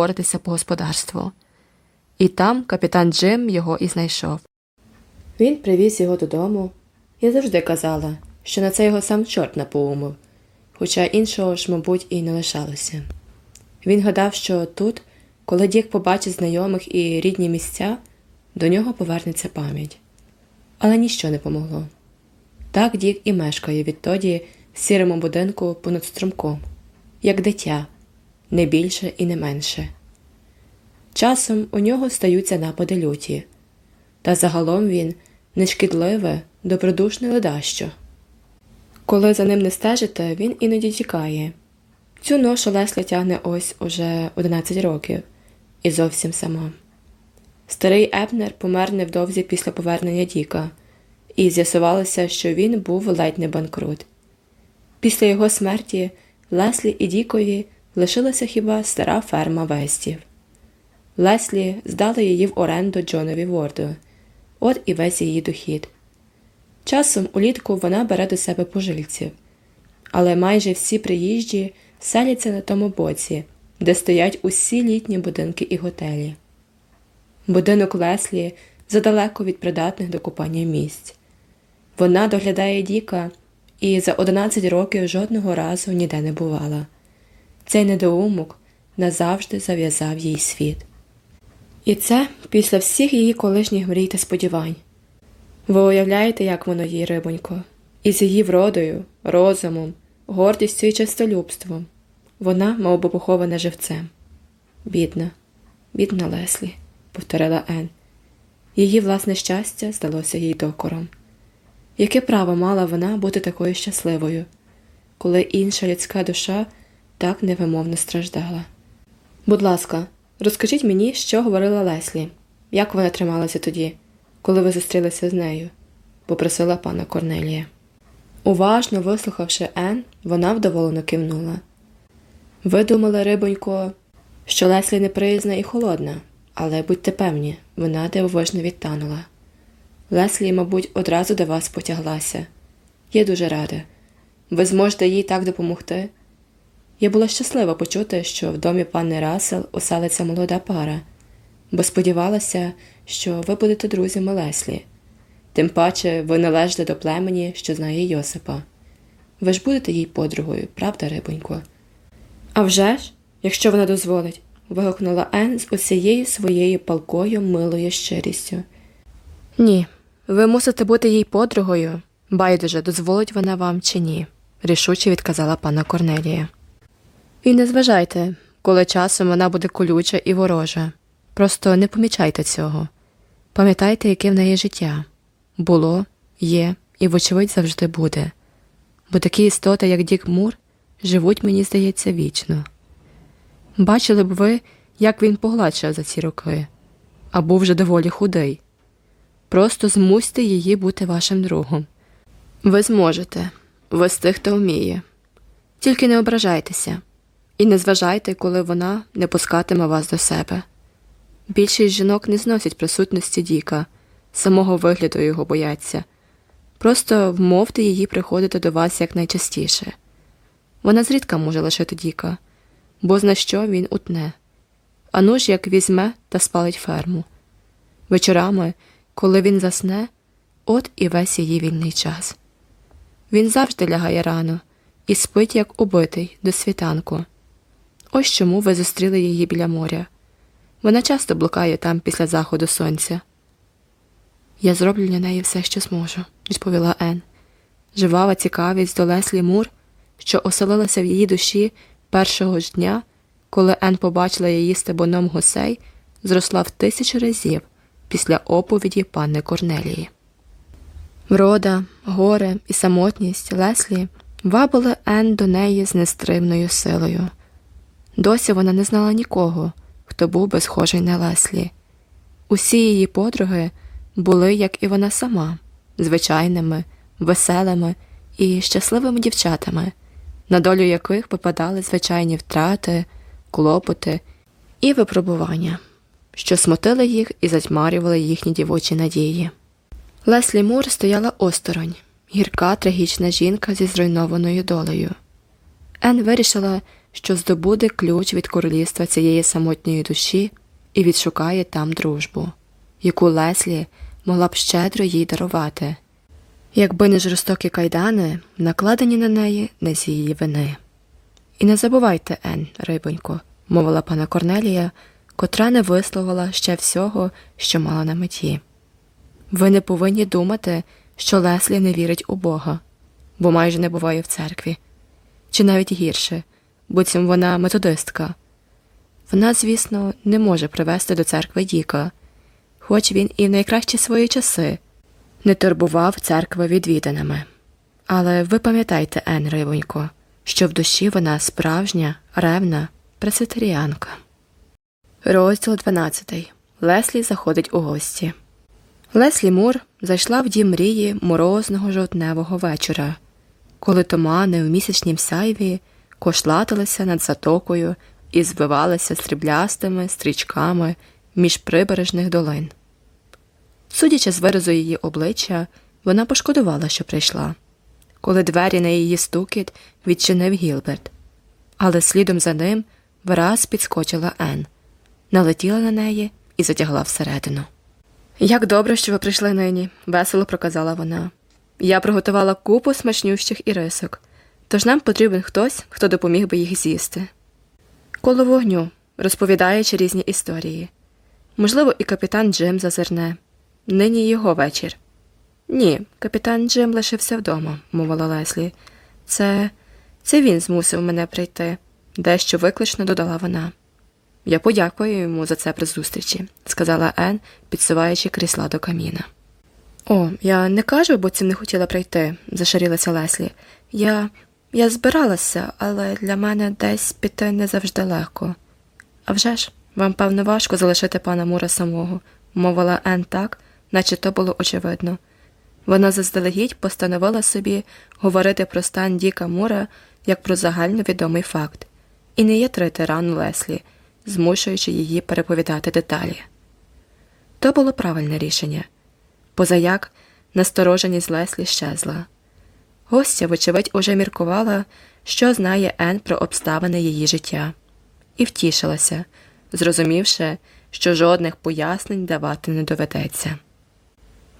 боротися по господарству. І там капітан Джим його і знайшов. Він привіз його додому. Я завжди казала, що на це його сам чорт напоумив, хоча іншого ж, мабуть, і не лишалося. Він гадав, що тут, коли Дік побачить знайомих і рідні місця, до нього повернеться пам'ять. Але ніщо не помогло. Так Дік і мешкає відтоді в сірому будинку понад струмком, як дитя, не більше і не менше. Часом у нього стаються напади люті, та загалом він нешкідливе, добродушне ледащо. Коли за ним не стежите, він іноді тікає. Цю ношу Лесля тягне ось уже 11 років і зовсім сама. Старий Епнер помер невдовзі після повернення Діка, і з'ясувалося, що він був ледь не банкрут. Після його смерті Леслі і Дікові лишилася хіба стара ферма Вестів. Леслі здали її в оренду Джонові Ворду, от і весь її дохід. Часом улітку вона бере до себе пожильців, але майже всі приїжджі селяться на тому боці, де стоять усі літні будинки і готелі. Будинок Леслі задалеко від придатних до купання місць. Вона доглядає Діка і за 11 років жодного разу ніде не бувала. Цей недоумок назавжди зав'язав їй світ. І це після всіх її колишніх мрій та сподівань. Ви уявляєте, як воно їй, рибонько, із її вродою, розумом, гордістю і честолюбством. Вона, мов би, похована живцем. Бідна, бідна Леслі, повторила Ен. Її власне щастя здалося їй докором. Яке право мала вона бути такою щасливою, коли інша людська душа так невимовно страждала? Будь ласка, розкажіть мені, що говорила Леслі, як вона трималася тоді, коли ви зустрілися з нею, попросила пана Корнелія. Уважно вислухавши Ен, вона вдоволено кивнула. Ви думали, рибонько, що Леслі неприязна і холодна, але будьте певні, вона дивовижно відтанула. Леслі, мабуть, одразу до вас потяглася. Я дуже рада. Ви зможете їй так допомогти. Я була щаслива почути, що в домі пани Расел оселиться молода пара, бо сподівалася, що ви будете друзями Леслі. Тим паче ви належите до племені, що знає Йосипа. Ви ж будете їй подругою, правда, рибонько? «А вже ж, якщо вона дозволить, вигукнула Ен з усією своєю палкою милою щирістю. Ні, ви мусите бути їй подругою. Байдуже, дозволить вона вам чи ні, рішуче відказала пана Корнелія. І не зважайте, коли часом вона буде колюча і ворожа. Просто не помічайте цього. Пам'ятайте, яке в неї життя було, є і, вочевидь, завжди буде. Бо такі істоти, як Дік Мур, живуть, мені здається, вічно. Бачили б ви, як він погладшав за ці роки, а був вже доволі худий. Просто змусьте її бути вашим другом. Ви зможете, ви з тих, хто вміє. Тільки не ображайтеся і не зважайте, коли вона не пускатиме вас до себе. Більшість жінок не зносять присутності Діка, самого вигляду його бояться. Просто вмовте її приходити до вас якнайчастіше. Вона зрідка може лишити Діка, бо зна що він утне. Ану ж як візьме та спалить ферму. Вечорами, коли він засне, от і весь її вільний час. Він завжди лягає рано і спить, як убитий, до світанку. Ось чому ви зустріли її біля моря. Вона часто блукає там після заходу сонця. Я зроблю для неї все, що зможу, відповіла Ен. Живава цікавість до Леслі Мур, що оселилася в її душі першого ж дня, коли Ен побачила її стебоном гусей, зросла в тисячу разів після оповіді пани Корнелії. Врода, горе і самотність Леслі вабили Ен до неї з нестримною силою. Досі вона не знала нікого, хто був би схожий на Леслі. Усі її подруги були, як і вона сама, звичайними, веселими і щасливими дівчатами, на долю яких випадали звичайні втрати, клопоти і випробування, що смотили їх і затьмарювали їхні дівочі надії. Леслі Мур стояла осторонь, гірка трагічна жінка зі зруйнованою долею. Ен вирішила, що здобуде ключ від королівства цієї самотньої душі і відшукає там дружбу, яку Леслі могла б щедро їй дарувати, якби не жорстокі кайдани, накладені на неї не з її вини. І не забувайте, Ен, рибонько, мовила пана Корнелія, котра не висловила ще всього, що мала на меті. Ви не повинні думати, що Леслі не вірить у Бога, бо майже не буває в церкві, чи навіть гірше, буцім вона методистка. Вона, звісно, не може привести до церкви Діка, хоч він і в найкращі свої часи не турбував церкви відвіданими. Але ви пам'ятайте, Ен, Ривонько, що в душі вона справжня, ревна пресвітеріанка. Розділ 12. Леслі заходить у гості. Леслі Мур зайшла в дім мрії морозного жовтневого вечора, коли тумани в місячнім сяйві кошлатилися над затокою і збивалися стріблястими стрічками між прибережних долин. Судячи з виразу її обличчя, вона пошкодувала, що прийшла, коли двері на її стукіт відчинив Гілберт, але слідом за ним враз підскочила Ен, налетіла на неї і затягла всередину. Як добре, що ви прийшли нині, весело проказала вона. Я приготувала купу смачнющих ірисок, тож нам потрібен хтось, хто допоміг би їх з'їсти. Коло вогню, розповідаючи різні історії. Можливо, і капітан Джим зазирне. Нині його вечір. Ні, капітан Джим лишився вдома, мовила Леслі. Це це він змусив мене прийти, дещо виклично додала вона. Я подякую йому за це при зустрічі, сказала Ен, підсуваючи крісла до каміна. О, я не кажу, бо цим не хотіла прийти, зашарілася Леслі. Я я збиралася, але для мене десь піти не завжди легко. «А вже ж, вам, певно, важко залишити пана Мура самого, мовила Ен так, наче то було очевидно. Вона заздалегідь постановила собі говорити про стан Діка Мура як про загальновідомий факт, і не є трити рану Леслі, змушуючи її переповідати деталі. То було правильне рішення. Позаяк настороженість Леслі щезла. Гостя, вочевидь, уже міркувала, що знає Ен про обставини її життя, і втішилася, зрозумівши, що жодних пояснень давати не доведеться.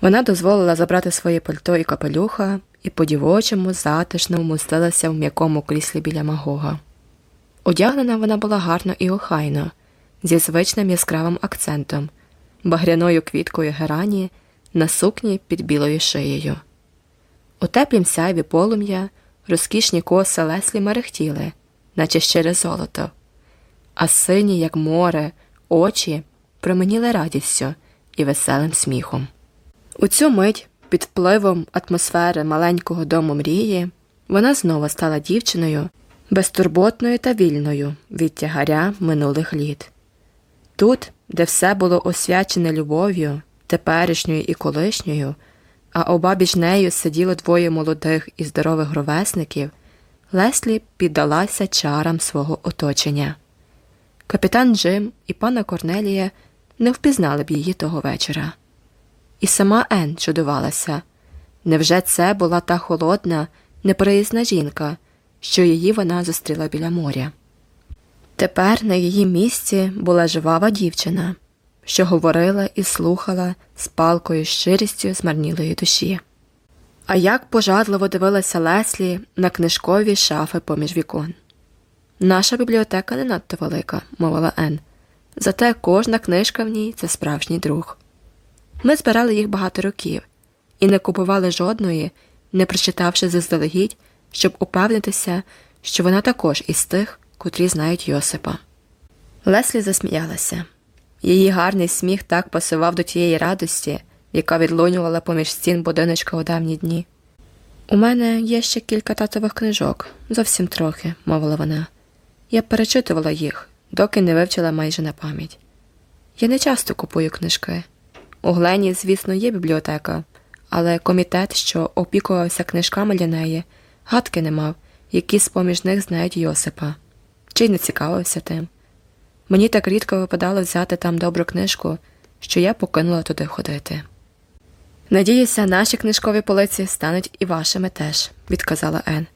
Вона дозволила забрати своє пальто і капелюха і по дівочому затишно вмостилася в м'якому кріслі біля магога. Одягнена вона була гарно і охайно, зі звичним яскравим акцентом, багряною квіткою герані на сукні під білою шиєю. У теплім сяйві полум'я розкішні коси леслі мерехтіли, наче щире золото, а сині, як море, очі променіли радістю і веселим сміхом. У цю мить, під впливом атмосфери маленького дому мрії, вона знову стала дівчиною, безтурботною та вільною від тягаря минулих літ. Тут, де все було освячене любов'ю, теперішньою і колишньою, а обабіч нею сиділо двоє молодих і здорових ровесників, Леслі піддалася чарам свого оточення. Капітан Джим і пана Корнелія не впізнали б її того вечора. І сама Ен чудувалася невже це була та холодна, неприязна жінка, що її вона зустріла біля моря? Тепер на її місці була жвава дівчина, що говорила і слухала з палкою щирістю змарнілої душі. А як пожадливо дивилася Леслі на книжкові шафи поміж вікон. Наша бібліотека не надто велика, мовила Ен, зате кожна книжка в ній це справжній друг. Ми збирали їх багато років і не купували жодної, не прочитавши заздалегідь, щоб упевнитися, що вона також із тих, котрі знають Йосипа. Леслі засміялася. Її гарний сміх так пасував до тієї радості, яка відлунювала поміж стін будиночка у давні дні. У мене є ще кілька татових книжок, зовсім трохи, мовила вона. Я перечитувала їх, доки не вивчила майже на пам'ять. Я не часто купую книжки. У Глені, звісно, є бібліотека, але комітет, що опікувався книжками для неї, гадки не мав, які з поміж них знають Йосипа, чи й не цікавився тим. Мені так рідко випадало взяти там добру книжку, що я покинула туди ходити. Надіюся, наші книжкові полиці стануть і вашими теж, відказала Ен.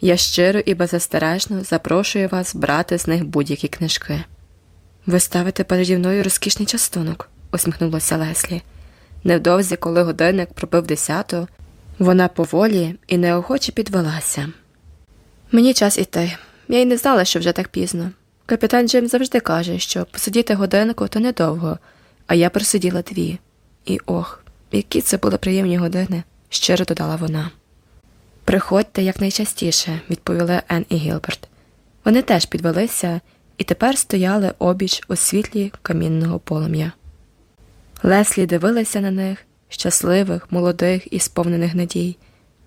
Я щиро і беззастережно запрошую вас брати з них будь-які книжки. Ви ставите переді мною розкішний частунок, усміхнулася Леслі. Невдовзі, коли годинник пробив десяту, вона поволі і неохоче підвелася. Мені час іти. Я й не знала, що вже так пізно. Капітан Джим завжди каже, що посидіти годинку то недовго, а я просиділа дві. І ох, які це були приємні години, щиро додала вона. Приходьте якнайчастіше, відповіли Ен і Гілберт. Вони теж підвелися і тепер стояли обіч у світлі камінного полум'я. Леслі дивилася на них, щасливих, молодих і сповнених надій,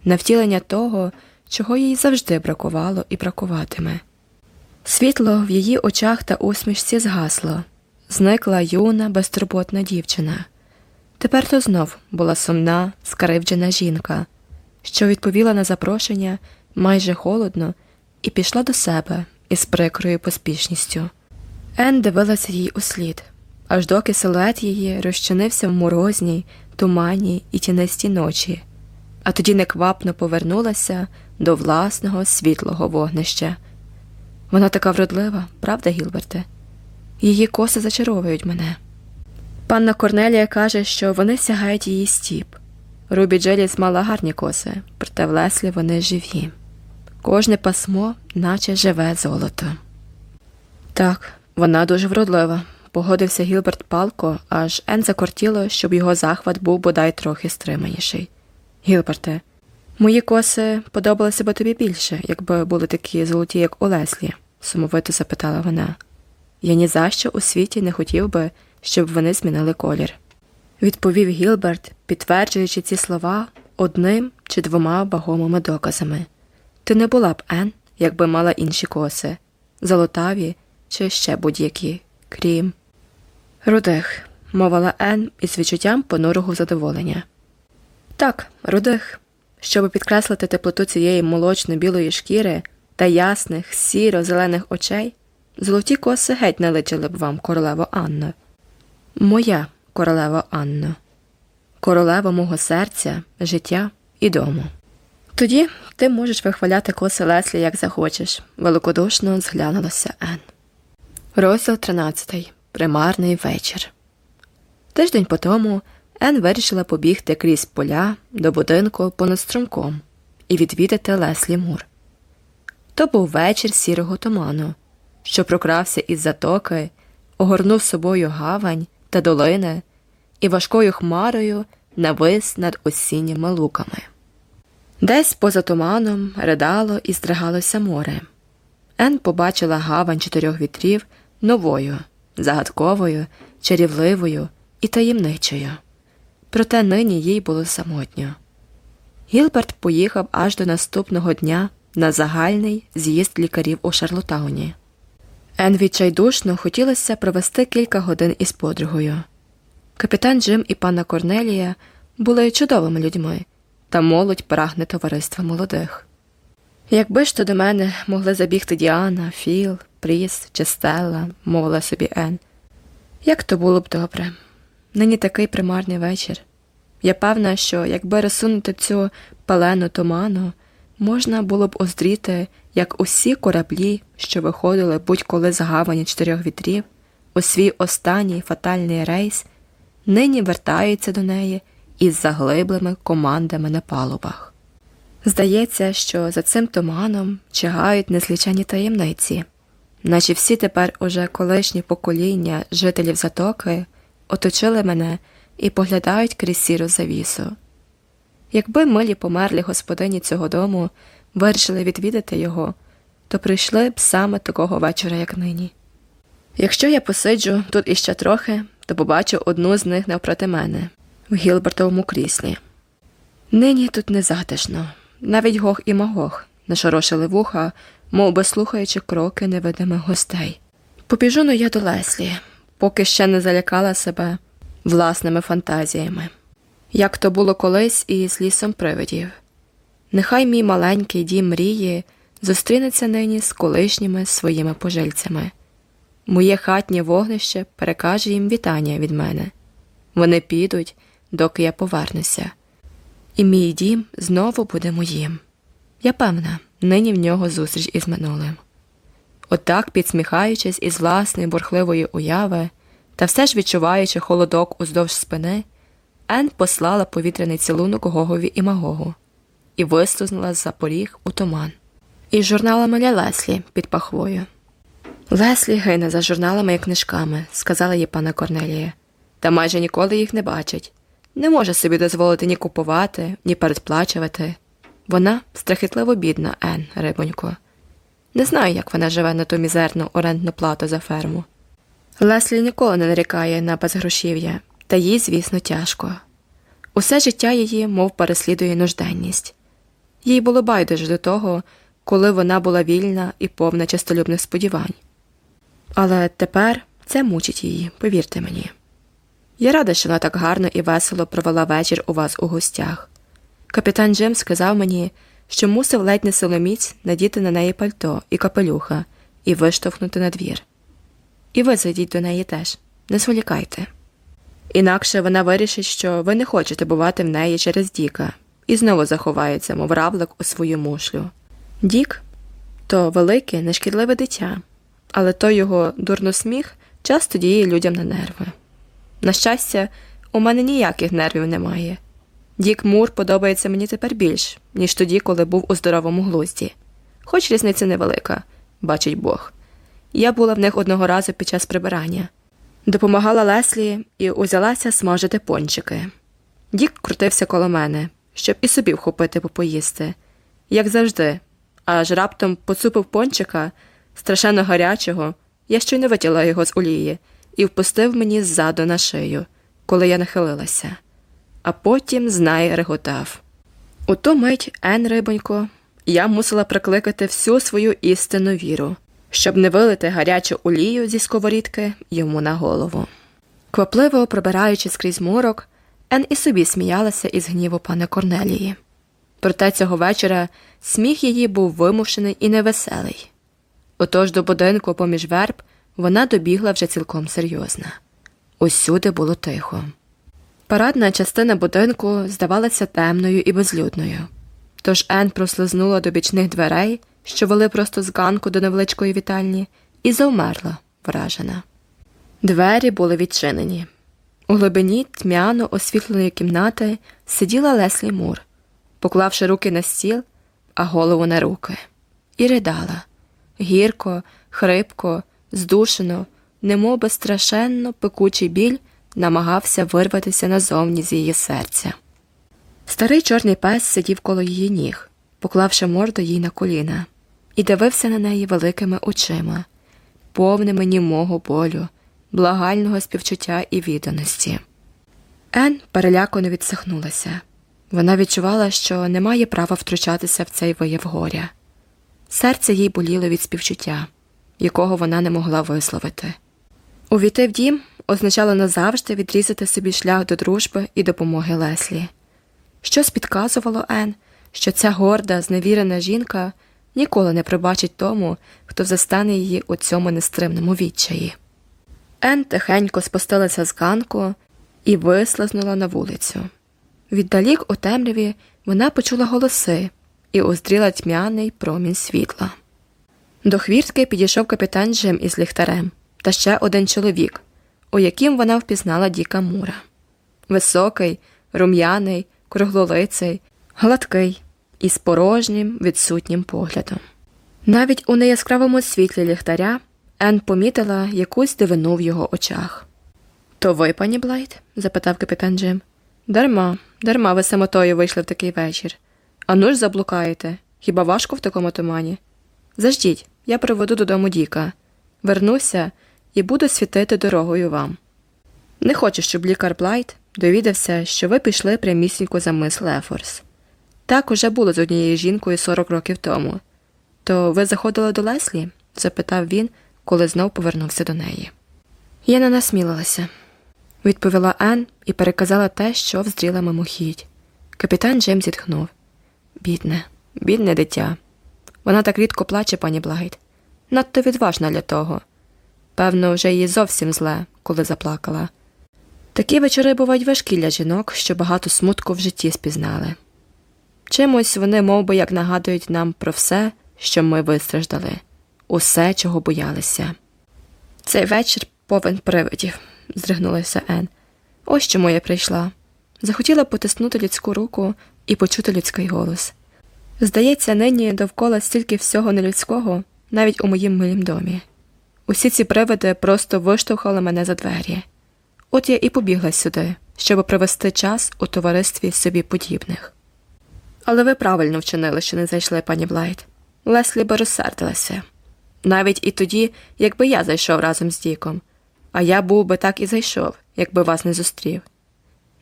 на втілення того, чого їй завжди бракувало і бракуватиме. Світло в її очах та усмішці згасло, зникла юна, безтурботна дівчина. Тепер то знов була сумна, скаривджена жінка, що відповіла на запрошення майже холодно і пішла до себе із прикрою поспішністю. Ен дивилася їй услід, аж доки силует її розчинився в морозній, туманній і тінистій ночі, а тоді неквапно повернулася до власного світлого вогнища. Вона така вродлива, правда, Гілберте? Її коси зачаровують мене. Панна Корнелія каже, що вони сягають її стіп. Рубі Джеліс мала гарні коси, проте в Леслі вони живі. Кожне пасмо, наче живе золото. Так, вона дуже вродлива, погодився Гілберт палко, аж Ен закортіло, щоб його захват був бодай трохи стриманіший. Гілберте, мої коси подобалися б тобі більше, якби були такі золоті, як у Леслі, сумовито запитала вона. Я ні за що у світі не хотів би, щоб вони змінили колір. Відповів Гілберт, підтверджуючи ці слова одним чи двома вагомими доказами. Ти не була б Ен, якби мала інші коси, золотаві чи ще будь-які, крім. Рудих, мовила Ен із відчуттям понурого задоволення. Так, рудих, щоб підкреслити теплоту цієї молочно-білої шкіри та ясних, сіро-зелених очей, золоті коси геть не личили б вам, королево Анно. Моя королева Анно, королева мого серця, життя і дому. Тоді ти можеш вихваляти коси Леслі, як захочеш, великодушно зглянулася Ен. Розділ 13. Примарний вечір. Тиждень по тому Ен вирішила побігти крізь поля до будинку понад струмком і відвідати Леслі Мур. То був вечір сірого туману, що прокрався із затоки, огорнув собою гавань та долини і важкою хмарою навис над осінніми луками. Десь поза туманом ридало і стригалося море. Ен побачила гавань чотирьох вітрів новою, загадковою, чарівливою і таємничою. Проте нині їй було самотньо. Гілберт поїхав аж до наступного дня на загальний з'їзд лікарів у Шарлотауні. Ен відчайдушно хотілося провести кілька годин із подругою. Капітан Джим і пана Корнелія були чудовими людьми, та молодь прагне товариства молодих. Якби ж то до мене могли забігти Діана, Філ, Пріс чи Стелла, мовила собі Ен, як то було б добре. Нині такий примарний вечір. Я певна, що якби розсунути цю палену туману, можна було б оздріти, як усі кораблі, що виходили будь-коли з гавані чотирьох вітрів, у свій останній фатальний рейс, нині вертаються до неї із заглиблими командами на палубах. Здається, що за цим туманом чигають незлічені таємниці, наче всі тепер уже колишні покоління жителів затоки оточили мене і поглядають крізь сіру завісу. Якби милі померлі господині цього дому вирішили відвідати його, то прийшли б саме такого вечора, як нині. Якщо я посиджу тут іще трохи, то побачу одну з них навпроти мене в Гілбертовому кріслі. Нині тут не затишно, навіть гох і магох нашорошили вуха, мов би слухаючи кроки невидимих гостей. Побіжу ну я до Леслі, поки ще не залякала себе власними фантазіями, як то було колись із лісом привидів. Нехай мій маленький дім мрії зустрінеться нині з колишніми своїми пожильцями. Моє хатнє вогнище перекаже їм вітання від мене. Вони підуть, доки я повернуся, і мій дім знову буде моїм. Я певна, нині в нього зустріч із минулим. Отак, підсміхаючись із власної бурхливої уяви та все ж відчуваючи холодок уздовж спини, Ен послала повітряний цілунок Гогові і Магогу і вислузнула за поріг у туман. Із журналами для Леслі під пахвою. Леслі гине за журналами і книжками, сказала їй пана Корнелія, та майже ніколи їх не бачить. Не може собі дозволити ні купувати, ні передплачувати. Вона страхітливо бідна, Ен, рибонько. Не знаю, як вона живе на ту мізерну орендну плату за ферму. Леслі ніколи не нарікає на безгрошів'я, та їй, звісно, тяжко. Усе життя її, мов переслідує нужденність. Їй було байдуже до того, коли вона була вільна і повна честолюбних сподівань. Але тепер це мучить її, повірте мені. Я рада, що вона так гарно і весело провела вечір у вас у гостях. Капітан Джим сказав мені, що мусив ледь не силоміць надіти на неї пальто і капелюха і виштовхнути на двір. І ви зайдіть до неї теж, не зволікайте. Інакше вона вирішить, що ви не хочете бувати в неї через Діка, і знову заховається, мов равлик у свою мушлю. Дік то велике, нешкідливе дитя, але той його дурносміх часто діє людям на нерви. На щастя, у мене ніяких нервів немає. Дік Мур подобається мені тепер більш, ніж тоді, коли був у здоровому глузді. Хоч різниця невелика, бачить Бог. Я була в них одного разу під час прибирання. Допомагала Леслі і узялася смажити пончики. Дік крутився коло мене, щоб і собі вхопити попоїсти, як завжди, аж раптом поцупив пончика, страшенно гарячого, я щойно витягла його з олії і впустив мені ззаду на шию, коли я нахилилася, а потім знай реготав. У ту мить, Ен, рибонько, я мусила прикликати всю свою істинну віру, щоб не вилити гарячу олію зі сковорідки йому на голову. Квапливо пробираючи скрізь мурок, Ен і собі сміялася із гніву пана Корнелії. Проте цього вечора сміх її був вимушений і невеселий. Отож до будинку поміж верб вона добігла вже цілком серйозна. Усюди було тихо. Парадна частина будинку здавалася темною і безлюдною. Тож Ен прослизнула до бічних дверей, що вели просто з ганку до невеличкої вітальні, і завмерла, вражена. Двері були відчинені. У глибині тьмяно освітленої кімнати сиділа Леслі Мур, поклавши руки на стіл, а голову на руки, і ридала гірко, хрипко, здушено, немов би страшенно пекучий біль намагався вирватися назовні з її серця. Старий чорний пес сидів коло її ніг, поклавши морду їй на коліна, і дивився на неї великими очима, повними німого болю, благального співчуття і відданості. Ен перелякано відсахнулася. Вона відчувала, що не має права втручатися в цей вияв горя. Серце їй боліло від співчуття, якого вона не могла висловити. Увійти в дім означало назавжди відрізати собі шлях до дружби і допомоги Леслі. Щось підказувало Ен, що ця горда, зневірена жінка ніколи не пробачить тому, хто застане її у цьому нестримному відчаї. Ен тихенько спустилася з ганку і вислизнула на вулицю. Віддалік у темряві вона почула голоси і уздріла тьмяний промінь світла. До хвіртки підійшов капітан Джим із ліхтарем та ще один чоловік, у яким вона впізнала Діка Мура. Високий, рум'яний, круглолиций, гладкий і з порожнім, відсутнім поглядом. Навіть у неяскравому світлі ліхтаря Ен помітила якусь дивину в його очах. То ви, пані Блайт? запитав капітан Джим. Дарма, дарма ви самотою вийшли в такий вечір. Ану ж заблукаєте. Хіба важко в такому тумані? Заждіть, я приведу додому Діка. Вернуся і буду світити дорогою вам. Не хочу, щоб лікар Блайт довідався, що ви пішли прямісінько за мис Лефорс. Так уже було з однією жінкою 40 років тому. То ви заходили до Леслі? запитав він, коли знов повернувся до неї. Я не насмілилася, відповіла Ен і переказала те, що вздріла мимохідь. Капітан Джим зітхнув. Бідне, бідне дитя. Вона так рідко плаче, пані Блайт. Надто відважна для того. Певно, вже їй зовсім зле, коли заплакала. Такі вечори бувають важкі для жінок, що багато смутку в житті спізнали. Чимось вони мов би, як нагадують нам про все, що ми вистраждали, усе, чого боялися. Цей вечір повен привидів, здригнулася Ен. Ось чому я прийшла. Захотіла потиснути людську руку і почути людський голос. Здається, нині довкола стільки всього нелюдського, навіть у моїм милім домі. Усі ці привиди просто виштовхали мене за двері. От я і побігла сюди, щоб провести час у товаристві собі подібних. Але ви правильно вчинили, що не зайшли, пані Блайт. Леслі би розсердилася. Навіть і тоді, якби я зайшов разом з Діком, а я був би так і зайшов, якби вас не зустрів.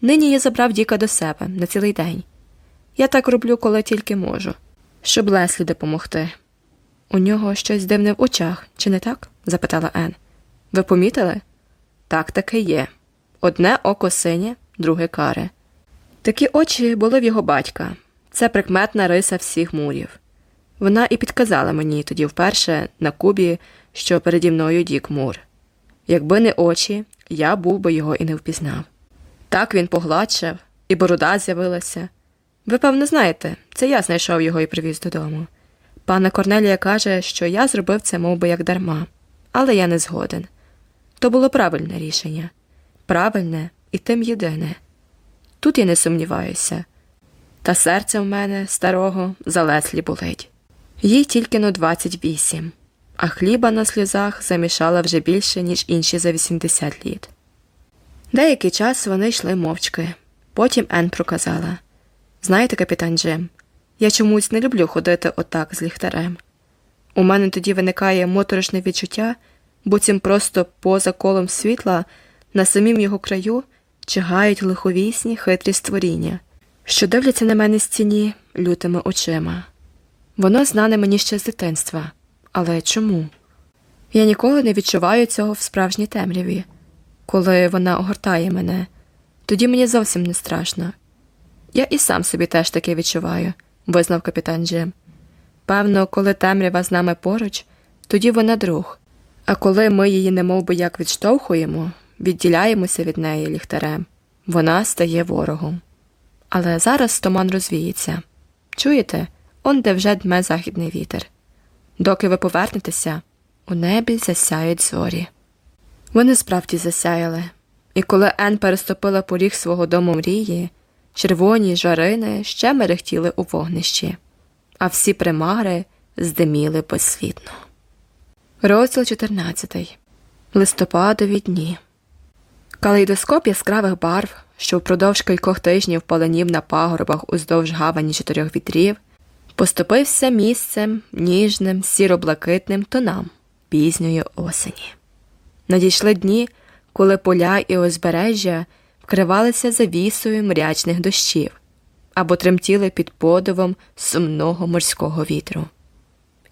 Нині я забрав Діка до себе на цілий день. Я так роблю, коли тільки можу, щоб Леслі допомогти. У нього щось дивне в очах, чи не так? Запитала Ен. Ви помітили? Так таки є. Одне око синє, друге каре. Такі очі були в його батька. Це прикметна риса всіх мурів. Вона і підказала мені тоді вперше на кубі, що переді мною Дік Мур. Якби не очі, я був би його і не впізнав. Так він погладшав, і борода з'явилася. Ви, певно, знаєте, це я знайшов його і привіз додому. Пана Корнелія каже, що я зробив це мов би, як дарма, але я не згоден. То було правильне рішення, правильне і тим єдине. Тут я не сумніваюся, та серце в мене, старого, за Леслі болить. Їй тільки но 28, а хліба на сльозах замішала вже більше, ніж інші за 80 літ. Деякий час вони йшли мовчки. Потім Ен проказала Знаєте, капітан Джим, я чомусь не люблю ходити отак з ліхтарем. У мене тоді виникає моторошне відчуття, буцім просто поза колом світла на самім його краю чигають лиховісні хитрі створіння, що дивляться на мене з тіні лютими очима. Воно знане мені ще з дитинства. Але чому? Я ніколи не відчуваю цього в справжній темряві. Коли вона огортає мене, тоді мені зовсім не страшно. Я і сам собі теж таке відчуваю, визнав капітан Джим. Певно, коли темрява з нами поруч, тоді вона друг, а коли ми її немов би як відштовхуємо, відділяємося від неї ліхтарем, вона стає ворогом. Але зараз туман розвіється. Чуєте, он де вже дме західний вітер. Доки ви повернетеся, у небі засяють зорі. Вони справді засяяли, і коли Ен переступила поріг свого дому мрії, червоні жарини ще мерехтіли у вогнищі, а всі примари здиміли безсвітно. Розділ 14. Листопадові дні. Калейдоскоп яскравих барв, що впродовж кількох тижнів поленів на пагорбах уздовж гавані чотирьох вітрів, поступився місцем ніжним сіро-блакитним тонам пізньої осені. Надійшли дні, коли поля і узбережжя вкривалися завісою мрячних дощів або тремтіли під подивом сумного морського вітру.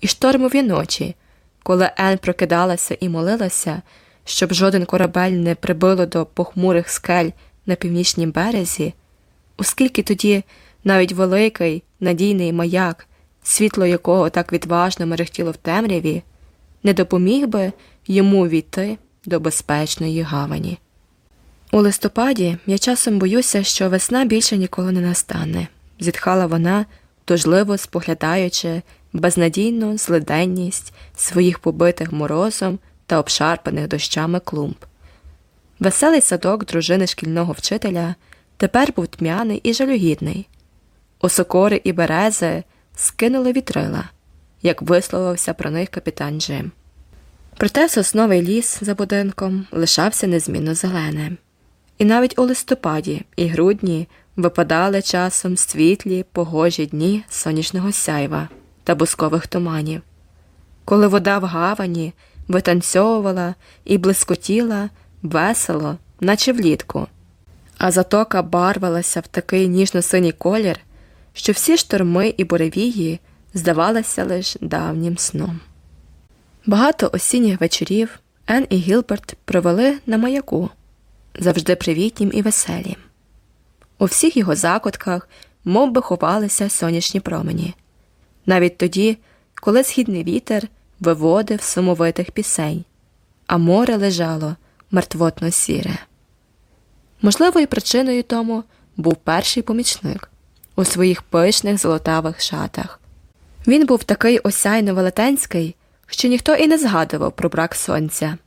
І штормові ночі, коли Ен прокидалася і молилася, щоб жоден корабель не прибило до похмурих скель на північнім березі, оскільки тоді навіть великий надійний маяк, світло якого так відважно мерехтіло в темряві, не допоміг би йому війти до безпечної гавані. У листопаді я часом боюся, що весна більше ніколи не настане, зітхала вона, тужливо споглядаючи безнадійну злиденність своїх побитих морозом та обшарпаних дощами клумб. Веселий садок дружини шкільного вчителя тепер був тьмяний і жалюгідний. Осокори і берези скинули вітрила, як висловився про них капітан Джим. Проте сосновий ліс за будинком лишався незмінно зеленим, і навіть у листопаді і грудні випадали часом світлі погожі дні сонячного сяйва та бускових туманів, коли вода в гавані витанцьовувала і блискотіла весело, наче влітку, а затока барвалася в такий ніжно-синій колір, що всі шторми і буревії здавалися лише давнім сном. Багато осінніх вечорів Ен і Гілберт провели на маяку, завжди привітнім і веселім. У всіх його закутках мов би, ховалися сонячні промені, навіть тоді, коли східний вітер виводив сумовитих пісень, а море лежало мертвотно сіре. Можливою причиною тому був перший помічник у своїх пишних золотавих шатах. Він був такий осяйно велетенський, що ніхто і не згадував про брак сонця,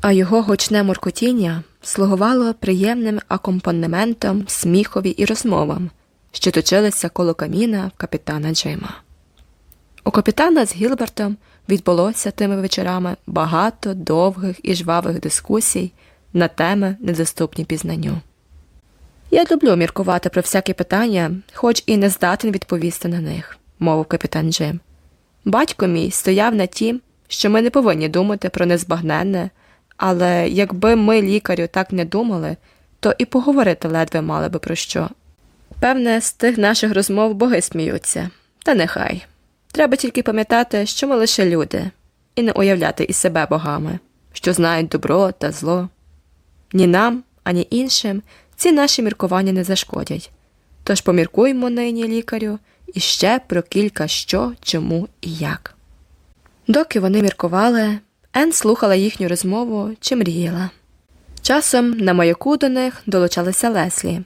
а його гучне муркотіння слугувало приємним акомпанементом сміхові і розмовам, що точилися коло каміна капітана Джима. У капітана з Гілбертом відбулося тими вечорами багато довгих і жвавих дискусій на теми, недоступні пізнанню. Я люблю міркувати про всякі питання, хоч і не здатен відповісти на них, мовив капітан Джим. Батько мій стояв на тім, що ми не повинні думати про незбагненне, але якби ми, лікарю, так не думали, то і поговорити ледве мали би про що. Певне, з тих наших розмов боги сміються, та нехай. Треба тільки пам'ятати, що ми лише люди, і не уявляти із себе богами, що знають добро та зло. Ні нам, ані іншим ці наші міркування не зашкодять. Тож поміркуємо нині лікарю іще про кілька що, чому і як. Доки вони міркували, Ен слухала їхню розмову чи мріяла. Часом на маяку до них долучалися Леслі,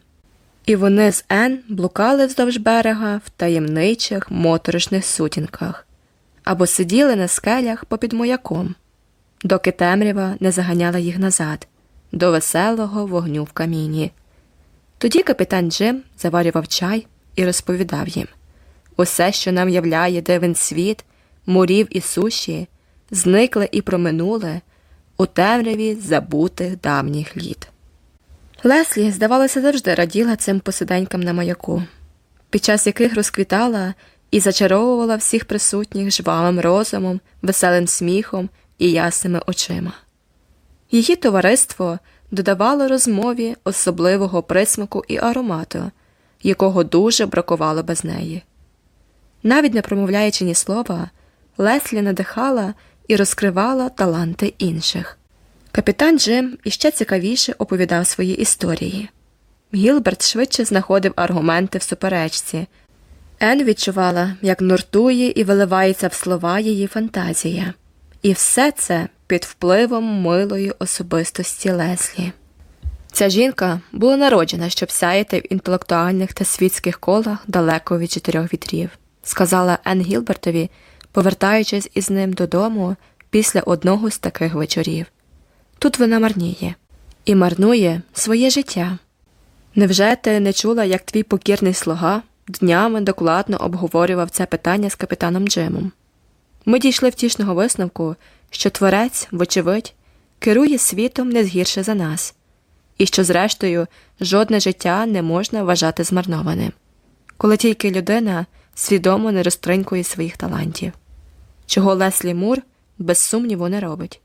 і вони з Ен блукали вздовж берега в таємничих моторошних сутінках або сиділи на скелях попід маяком, доки темрява не заганяла їх назад, до веселого вогню в каміні. Тоді капітан Джим заварював чай і розповідав їм усе, що нам являє дивен світ, морів і суші, зникли і проминули у темряві забутих давніх літ. Леслі, здавалося, завжди раділа цим посиденькам на маяку, під час яких розквітала і зачаровувала всіх присутніх жвавим розумом, веселим сміхом і ясними очима. Її товариство додавало розмові особливого присмаку і аромату, якого дуже бракувало без неї. Навіть не промовляючи ні слова, Леслі надихала і розкривала таланти інших. Капітан Джим іще цікавіше оповідав свої історії. Гілберт швидше знаходив аргументи в суперечці. Ен відчувала, як нуртує і виливається в слова її фантазія, і все це під впливом милої особистості Леслі. Ця жінка була народжена, щоб сяяти в інтелектуальних та світських колах далеко від чотирьох вітрів, сказала Ен Гілбертові, повертаючись із ним додому після одного з таких вечорів. Тут вона марніє і марнує своє життя. Невже ти не чула, як твій покірний слуга днями докладно обговорював це питання з капітаном Джимом? Ми дійшли втішного висновку, що творець, вочевидь, керує світом не згірше за нас, і що, зрештою, жодне життя не можна вважати змарнованим, коли тільки людина свідомо не розтринькує своїх талантів, чого Леслі Мур без сумніву не робить.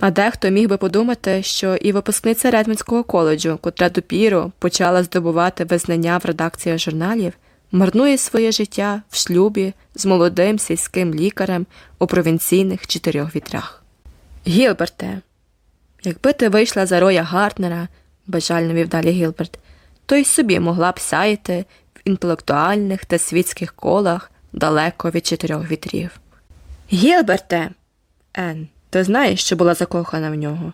А дехто міг би подумати, що і випускниця Редмінського коледжу, котра допіру почала здобувати визнання в редакціях журналів, марнує своє життя в шлюбі з молодим сільським лікарем у провінційних чотирьох вітрах. Гілберте, якби ти вийшла за роя Гартнера, безжально вів далі Гілберт, то й собі могла б сяяти в інтелектуальних та світських колах далеко від чотирьох вітрів. Гілберте. Ен, ти знаєш, що була закохана в нього?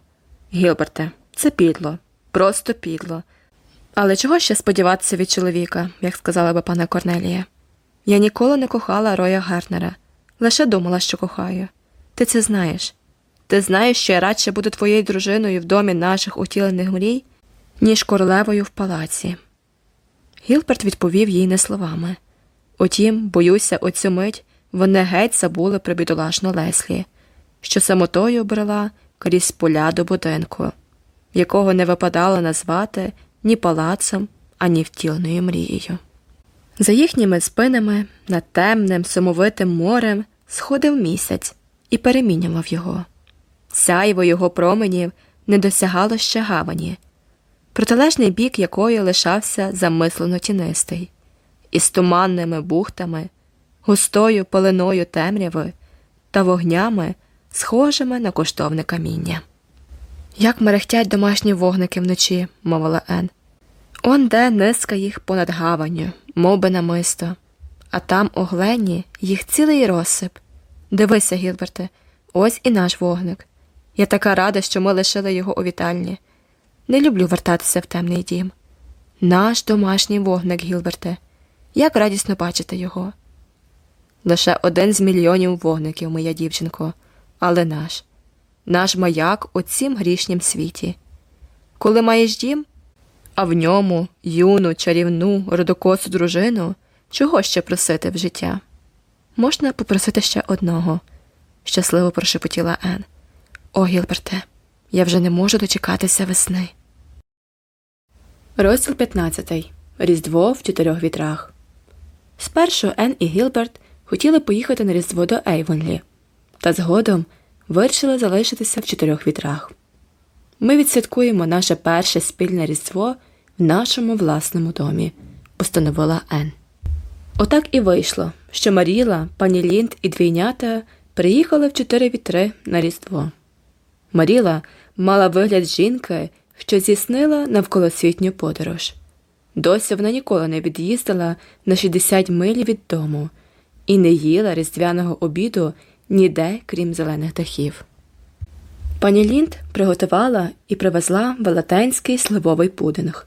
Гілберте, це підло, просто підло. Але чого ще сподіватися від чоловіка, як сказала би пана Корнелія? Я ніколи не кохала Роя Гарнера, лише думала, що кохаю. Ти це знаєш. Ти знаєш, що я радше буду твоєю дружиною в домі наших утілених мрій, ніж королевою в палаці. Гілберт відповів їй не словами. Утім, боюся, оцю мить вони геть забули про бідолашну Леслі, що самотою брела крізь поля до будинку, якого не випадало назвати ні палацом, ані втіленою мрією. За їхніми спинами над темним, сумовитим морем сходив місяць і перемінював його. Сяйво його променів не досягало ще гавані, протилежний бік якої лишався замислено тінистий, із туманними бухтами, густою полиною темряви та вогнями, схожими на коштовне каміння. Як мерехтять домашні вогники вночі, мовила Ен. Он де низка їх понад гаванню, мов би намисто, а там у глені їх цілий розсип. Дивися, Гілберте, ось і наш вогник. Я така рада, що ми лишили його у вітальні. Не люблю вертатися в темний дім. Наш домашній вогник, Гілберте. Як радісно бачити його. Лише один з мільйонів вогників, моя дівчинко, але наш, наш маяк у цім грішнім світі. Коли маєш дім, а в ньому юну, чарівну, родокосу дружину, чого ще просити в життя? Можна попросити ще одного, щасливо прошепотіла Ен. О, Гілберте, я вже не можу дочекатися весни. Розділ 15. Різдво в чотирьох вітрах. Спершу Ен і Гілберт хотіли поїхати на Різдво до Ейвонлі, та згодом вирішили залишитися в чотирьох вітрах. Ми відсвяткуємо наше перше спільне Різдво в нашому власному домі, постановила Ен. Отак і вийшло, що Маріла, пані Лінд і двійнята приїхали в чотири вітри на Різдво. Маріла мала вигляд жінки, що здійснила навколосвітню подорож. Досі вона ніколи не від'їздила на 60 миль від дому і не їла різдвяного обіду ніде, крім зелених дахів. Пані Лінд приготувала і привезла велетенський сливовий пудинг.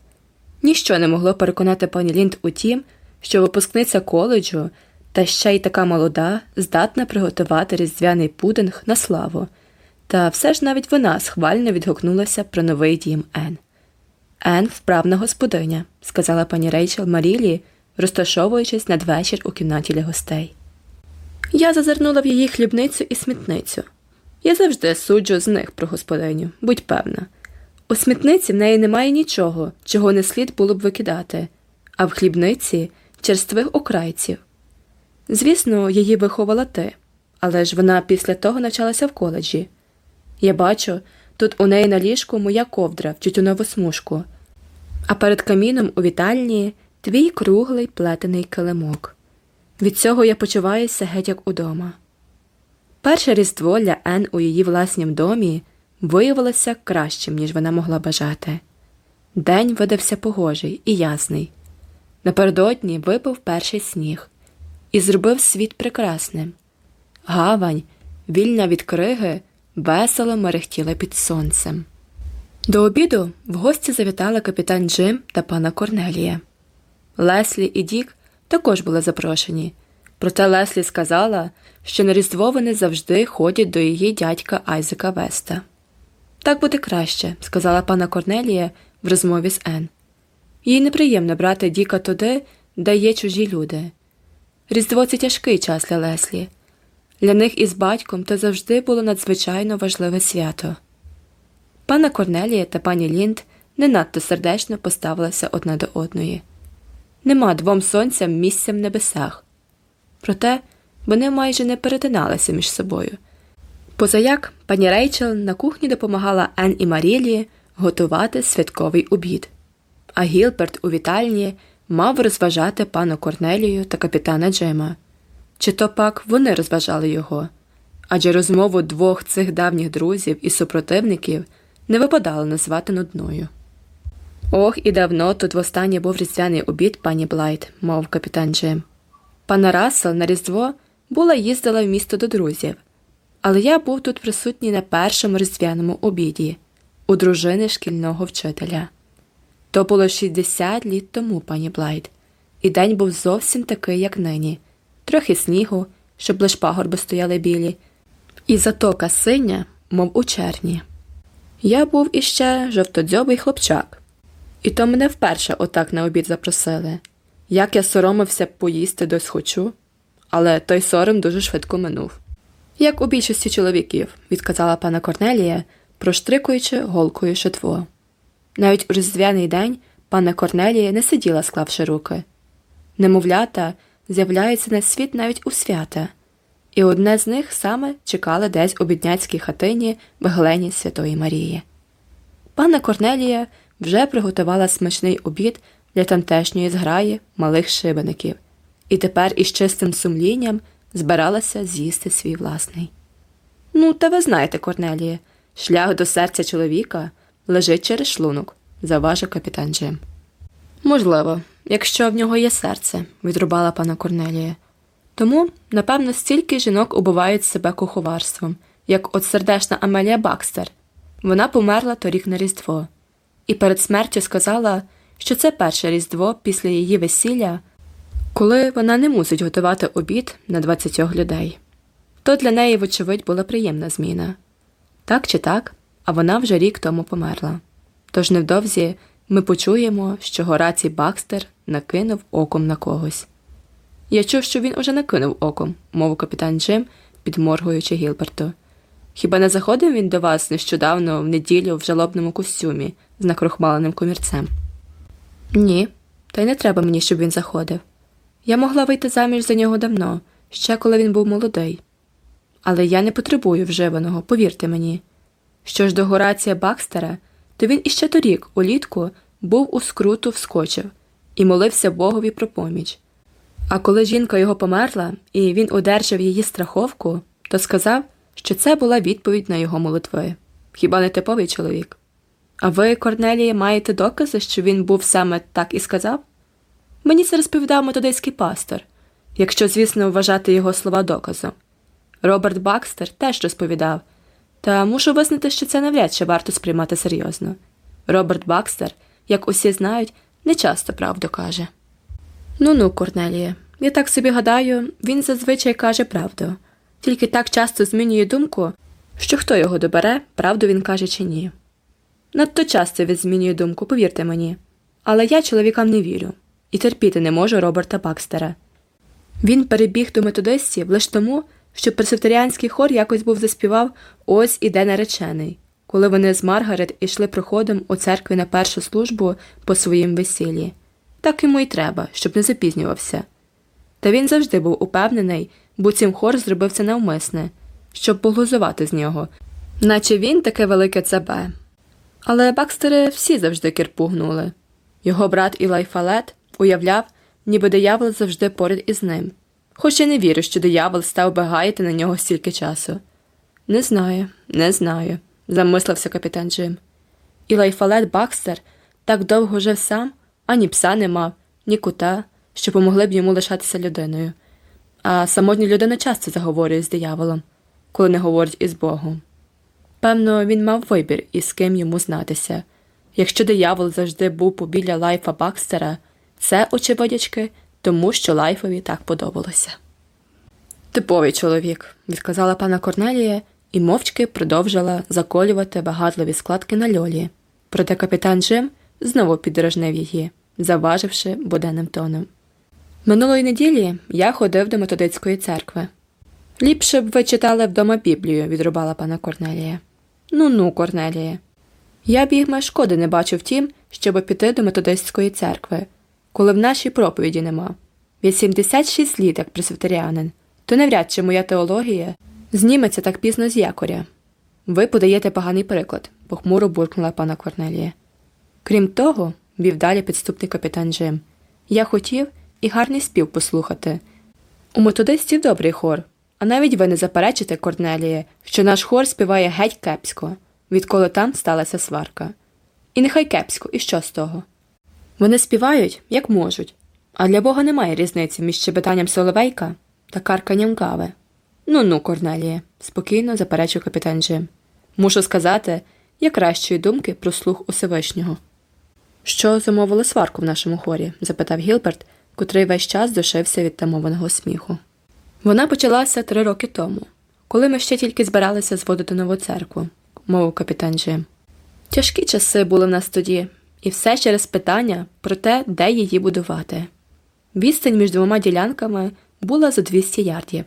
Ніщо не могло переконати пані Лінд у тім, що випускниця коледжу та ще й така молода здатна приготувати різдвяний пудинг на славу. Та все ж навіть вона схвально відгукнулася про новий дім Ен. Ен вправна господиня, сказала пані Рейчел Марілі, розташовуючись надвечір у кімнаті для гостей. Я зазирнула в її хлібницю і смітницю. Я завжди суджу з них про господиню, будь певна. У смітниці в неї немає нічого, чого не слід було б викидати, а в хлібниці черствих окрайців. Звісно, її виховала ти, але ж вона після того навчалася в коледжі. Я бачу, тут у неї на ліжку моя ковдра в тютюнову смужку, а перед каміном у вітальні твій круглий плетений килимок. Від цього я почуваюся геть як удома. Перше різдво для Ен у її власнім домі виявилося кращим, ніж вона могла бажати. День видався погожий і ясний. Напередодні випав перший сніг і зробив світ прекрасним. Гавань, вільна від криги, весело мерехтіла під сонцем. До обіду в гості завітали капітан Джим та пана Корнелія. Леслі і Дік також були запрошені, проте Леслі сказала, що на Різдво вони завжди ходять до її дядька Айзека Веста. Так буде краще, сказала пана Корнелія в розмові з Ен. Їй неприємно брати Діка туди, де є чужі люди. Різдво це тяжкий час для Леслі. Для них із батьком то завжди було надзвичайно важливе свято. Пана Корнелія та пані Лінд не надто сердечно поставилися одна до одної. Нема двом сонцям місця в небесах. Проте вони майже не перетиналися між собою. Позаяк пані Рейчел на кухні допомагала Ен і Марілі готувати святковий обід, а Гілберт у вітальні мав розважати пану Корнелію та капітана Джима. Чи то пак вони розважали його, адже розмову двох цих давніх друзів і супротивників не випадало назвати нудною. Ох, і давно тут востаннє був різдвяний обід пані Блайт, мов капітан Джим. Пана Рассел на Різдво була їздила в місто до друзів, але я був тут присутній на першому різдвяному обіді у дружини шкільного вчителя. То було 60 літ тому, пані Блайт, і день був зовсім такий, як нині трохи снігу, щоб лиш пагорби стояли білі, і затока синя, мов у черні. Я був іще жовтодзьобий хлопчак, і то мене вперше отак на обід запросили. Як я соромився поїсти дось хочу, але той сором дуже швидко минув. Як у більшості чоловіків, відказала пана Корнелія, проштрикуючи голкою шитво. Навіть у різдвяний день пана Корнелія не сиділа, склавши руки. Немовлята з'являються на світ навіть у свята, і одне з них саме чекали десь у бідняцькій хатині в Святої Марії. Пана Корнелія вже приготувала смачний обід для тамтешньої зграї малих шибеників, і тепер із чистим сумлінням збиралася з'їсти свій власний. Ну, та ви знаєте, Корнеліє, шлях до серця чоловіка лежить через шлунок, заважив капітан Джим. Можливо, якщо в нього є серце, відрубала пана Корнелія. Тому, напевно, стільки жінок убивають себе куховарством, як от сердешна Амелія Бакстер. Вона померла торік на Різдво, і перед смертю сказала, що це перше Різдво після її весілля, коли вона не мусить готувати обід на 20 людей. То для неї, вочевидь, була приємна зміна. Так чи так, а вона вже рік тому померла. Тож невдовзі ми почуємо, що Горацій Бакстер накинув оком на когось. Я чув, що він уже накинув оком, мовив капітан Джим, підморгуючи Гілберту. Хіба не заходив він до вас нещодавно в неділю в жалобному костюмі з накрохмаленим комірцем? Ні, та й не треба мені, щоб він заходив. Я могла вийти заміж за нього давно, ще коли він був молодий. Але я не потребую вживаного, повірте мені. Що ж до Горація Бакстера, то він іще торік, улітку, був у скруту вскочив і молився Богові про поміч. А коли жінка його померла і він одержав її страховку, то сказав, що це була відповідь на його молитви. Хіба не типовий чоловік? А ви, Корнелія, маєте докази, що він був саме так і сказав? Мені це розповідав методистський пастор, якщо, звісно, вважати його слова доказом. Роберт Бакстер теж розповідав, та мушу визнати, що це навряд чи варто сприймати серйозно. Роберт Бакстер, як усі знають, не часто правду каже. Ну ну, Корнелія, я так собі гадаю, він зазвичай каже правду, тільки так часто змінює думку, що хто його добере, правду він каже чи ні. Надто часто він змінює думку, повірте мені, але я чоловікам не вірю і терпіти не можу Роберта Бакстера. Він перебіг до методистів лише тому, що пресвітеріанський хор якось був заспівав Ось іде наречений, коли вони з Маргарет ішли проходом у церкві на першу службу по своїм весіллі. Так йому й треба, щоб не запізнювався. Та він завжди був упевнений, бо цим хор зробив це навмисне, щоб поглузувати з нього, наче він таке велике ЦБ. Але Бакстери всі завжди кірпугнули. Його брат Ілай Фалет уявляв, ніби диявол завжди поряд із ним, хоч я не вірю, що диявол став би гаяти на нього стільки часу. Не знаю, не знаю, замислився капітан Джим. Ілай Фалет Бакстер так довго жив сам, ані пса не мав, ні кута, що помогли б йому лишатися людиною. А самотня людина часто заговорює з дияволом, коли не говорить із Богом. Певно, він мав вибір, із ким йому знатися. Якщо диявол завжди був побіля лайфа Бакстера, це, очевидячки, тому що лайфові так подобалося. Типовий чоловік, відказала пана Корнелія і мовчки продовжила заколювати багатливі складки на льолі. Проте капітан Джим знову піддражнив її, заваживши буденним тоном. Минулої неділі я ходив до методицької церкви. Ліпше б ви читали вдома Біблію, відрубала пана Корнелія. Ну ну, Корнелія. Я бігме шкоди не бачу в тім, щоб піти до методистської церкви, коли в нашій проповіді нема. 86 літ, як пресвітеріанин, то навряд чи моя теологія зніметься так пізно з якоря. Ви подаєте поганий приклад, похмуро буркнула пана Корнелія. Крім того, вів далі підступний капітан Джим, я хотів і гарний спів послухати. У методистів добрий хор, а навіть ви не заперечите, Корнеліє, що наш хор співає геть кепсько, відколи там сталася сварка. І нехай кепсько, і що з того? Вони співають, як можуть, а для Бога немає різниці між щебетанням соловейка та карканням кави. Ну ну, Корнеліє, спокійно заперечив капітан Джим. Мушу сказати, я кращої думки про слух Усевишнього. Що замовили сварку в нашому хорі? запитав Гілберт, котрий весь час душився від тамованого сміху. Вона почалася три роки тому, коли ми ще тільки збиралися зводити нову церкву, мовив капітан Джим. Тяжкі часи були в нас тоді, і все через питання про те, де її будувати. Відстань між двома ділянками була за 200 ярдів,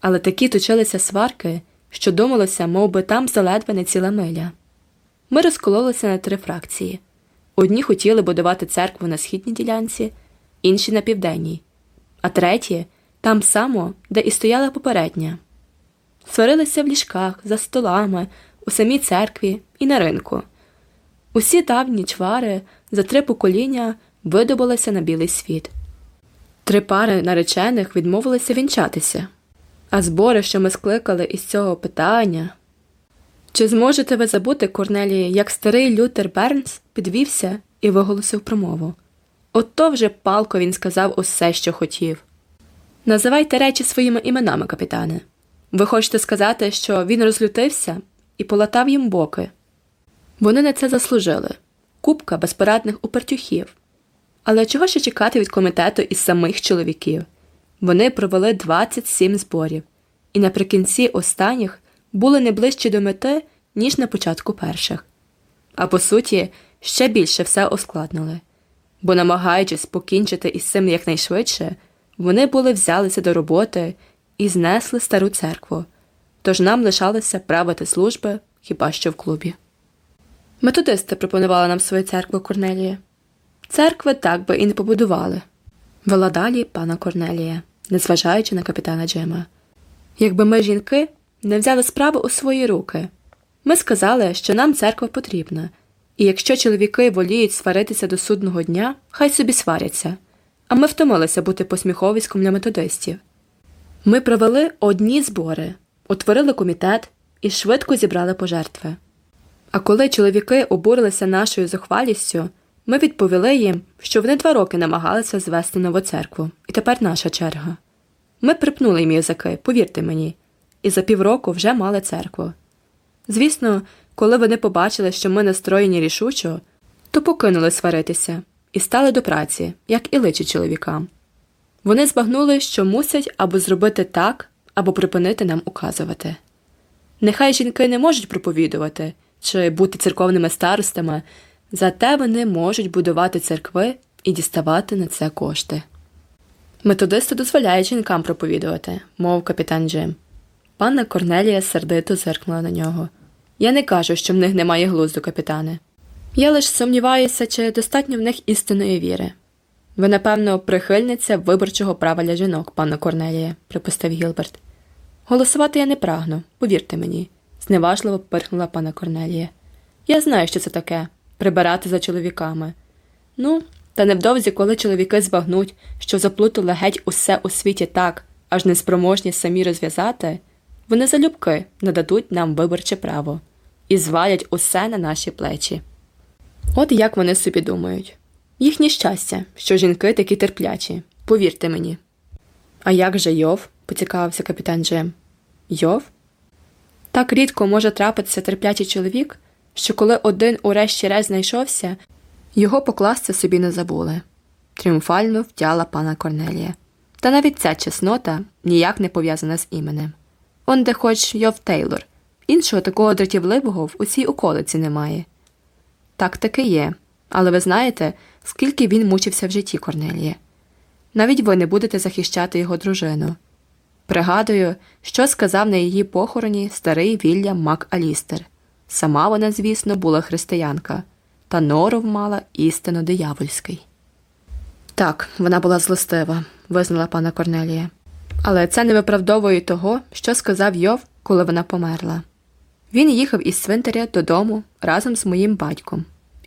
але такі точилися сварки, що думалося, мов би там заледве не ціла миля. Ми розкололися на три фракції. Одні хотіли будувати церкву на східній ділянці, інші на південній, а треті там само, де і стояла попередня. Сварилися в ліжках, за столами, у самій церкві і на ринку. Усі давні чвари за три покоління видобулися на білий світ. Три пари наречених відмовилися вінчатися, а збори, що ми скликали із цього питання. Чи зможете ви забути, Корнелії, як старий Лютер Бернс підвівся і виголосив промову? Ото вже палко він сказав усе, що хотів. Називайте речі своїми іменами, капітане. Ви хочете сказати, що він розлютився і полатав їм боки. Вони на це заслужили купка безпорадних упертюхів. Але чого ще чекати від комітету із самих чоловіків? Вони провели 27 зборів, і наприкінці останніх були не ближче до мети, ніж на початку перших. А по суті, ще більше все ускладнили, бо, намагаючись покінчити із цим якнайшвидше, вони були взялися до роботи і знесли стару церкву, тож нам лишалося правити служби хіба що в клубі. Методисти пропонували нам свою церкву Корнелія. Церкви так би і не побудували. Вела далі пана Корнелія, незважаючи на капітана Джима. Якби ми, жінки, не взяли справи у свої руки, ми сказали, що нам церква потрібна, і якщо чоловіки воліють сваритися до судного дня, хай собі сваряться, а ми втомилися бути посміховиськом для методистів. Ми провели одні збори, утворили комітет і швидко зібрали пожертви. А коли чоловіки обурилися нашою зухвалістю, ми відповіли їм, що вони два роки намагалися звести нову церкву, і тепер наша черга. Ми припнули їм язики, повірте мені, і за півроку вже мали церкву. Звісно, коли вони побачили, що ми настроєні рішучо, то покинули сваритися і стали до праці, як і личі чоловікам. Вони збагнули, що мусять або зробити так, або припинити нам указувати. Нехай жінки не можуть проповідувати чи бути церковними старостами, зате вони можуть будувати церкви і діставати на це кошти. Методисти дозволяють жінкам проповідувати, мов капітан Джим. Панна Корнелія сердито зиркнула на нього. Я не кажу, що в них немає глузду, капітане. Я лише сумніваюся, чи достатньо в них істинної віри. Ви, напевно, прихильниця виборчого права для жінок, панна Корнелія, припустив Гілберт. Голосувати я не прагну, повірте мені, зневажливо пирхнула пана Корнелія. Я знаю, що це таке прибирати за чоловіками. Ну, та невдовзі, коли чоловіки збагнуть, що заплутали геть усе у світі так, аж неспроможні самі розв'язати, вони залюбки нададуть нам виборче право і звалять усе на наші плечі. От як вони собі думають їхнє щастя, що жінки такі терплячі, повірте мені. А як же Йов? поцікавився капітан Джим. Йов? Так рідко може трапитися терплячий чоловік, що коли один урешті-решт знайшовся, його покласти собі не забули. Тріумфально втяла пана Корнелія. Та навіть ця чеснота ніяк не пов'язана з іменем. Он де хоч Йов Тейлор, іншого такого дратівливого в усій околиці немає. Так таки є, але ви знаєте, скільки він мучився в житті Корнелія. Навіть ви не будете захищати його дружину. Пригадую, що сказав на її похороні старий Вільям Мак Алістер. Сама вона, звісно, була християнка, та норов мала істинно диявольський. Так, вона була злостива, визнала пана Корнелія. Але це не виправдовує того, що сказав Йов, коли вона померла. Він їхав із цвинтаря додому разом з моїм батьком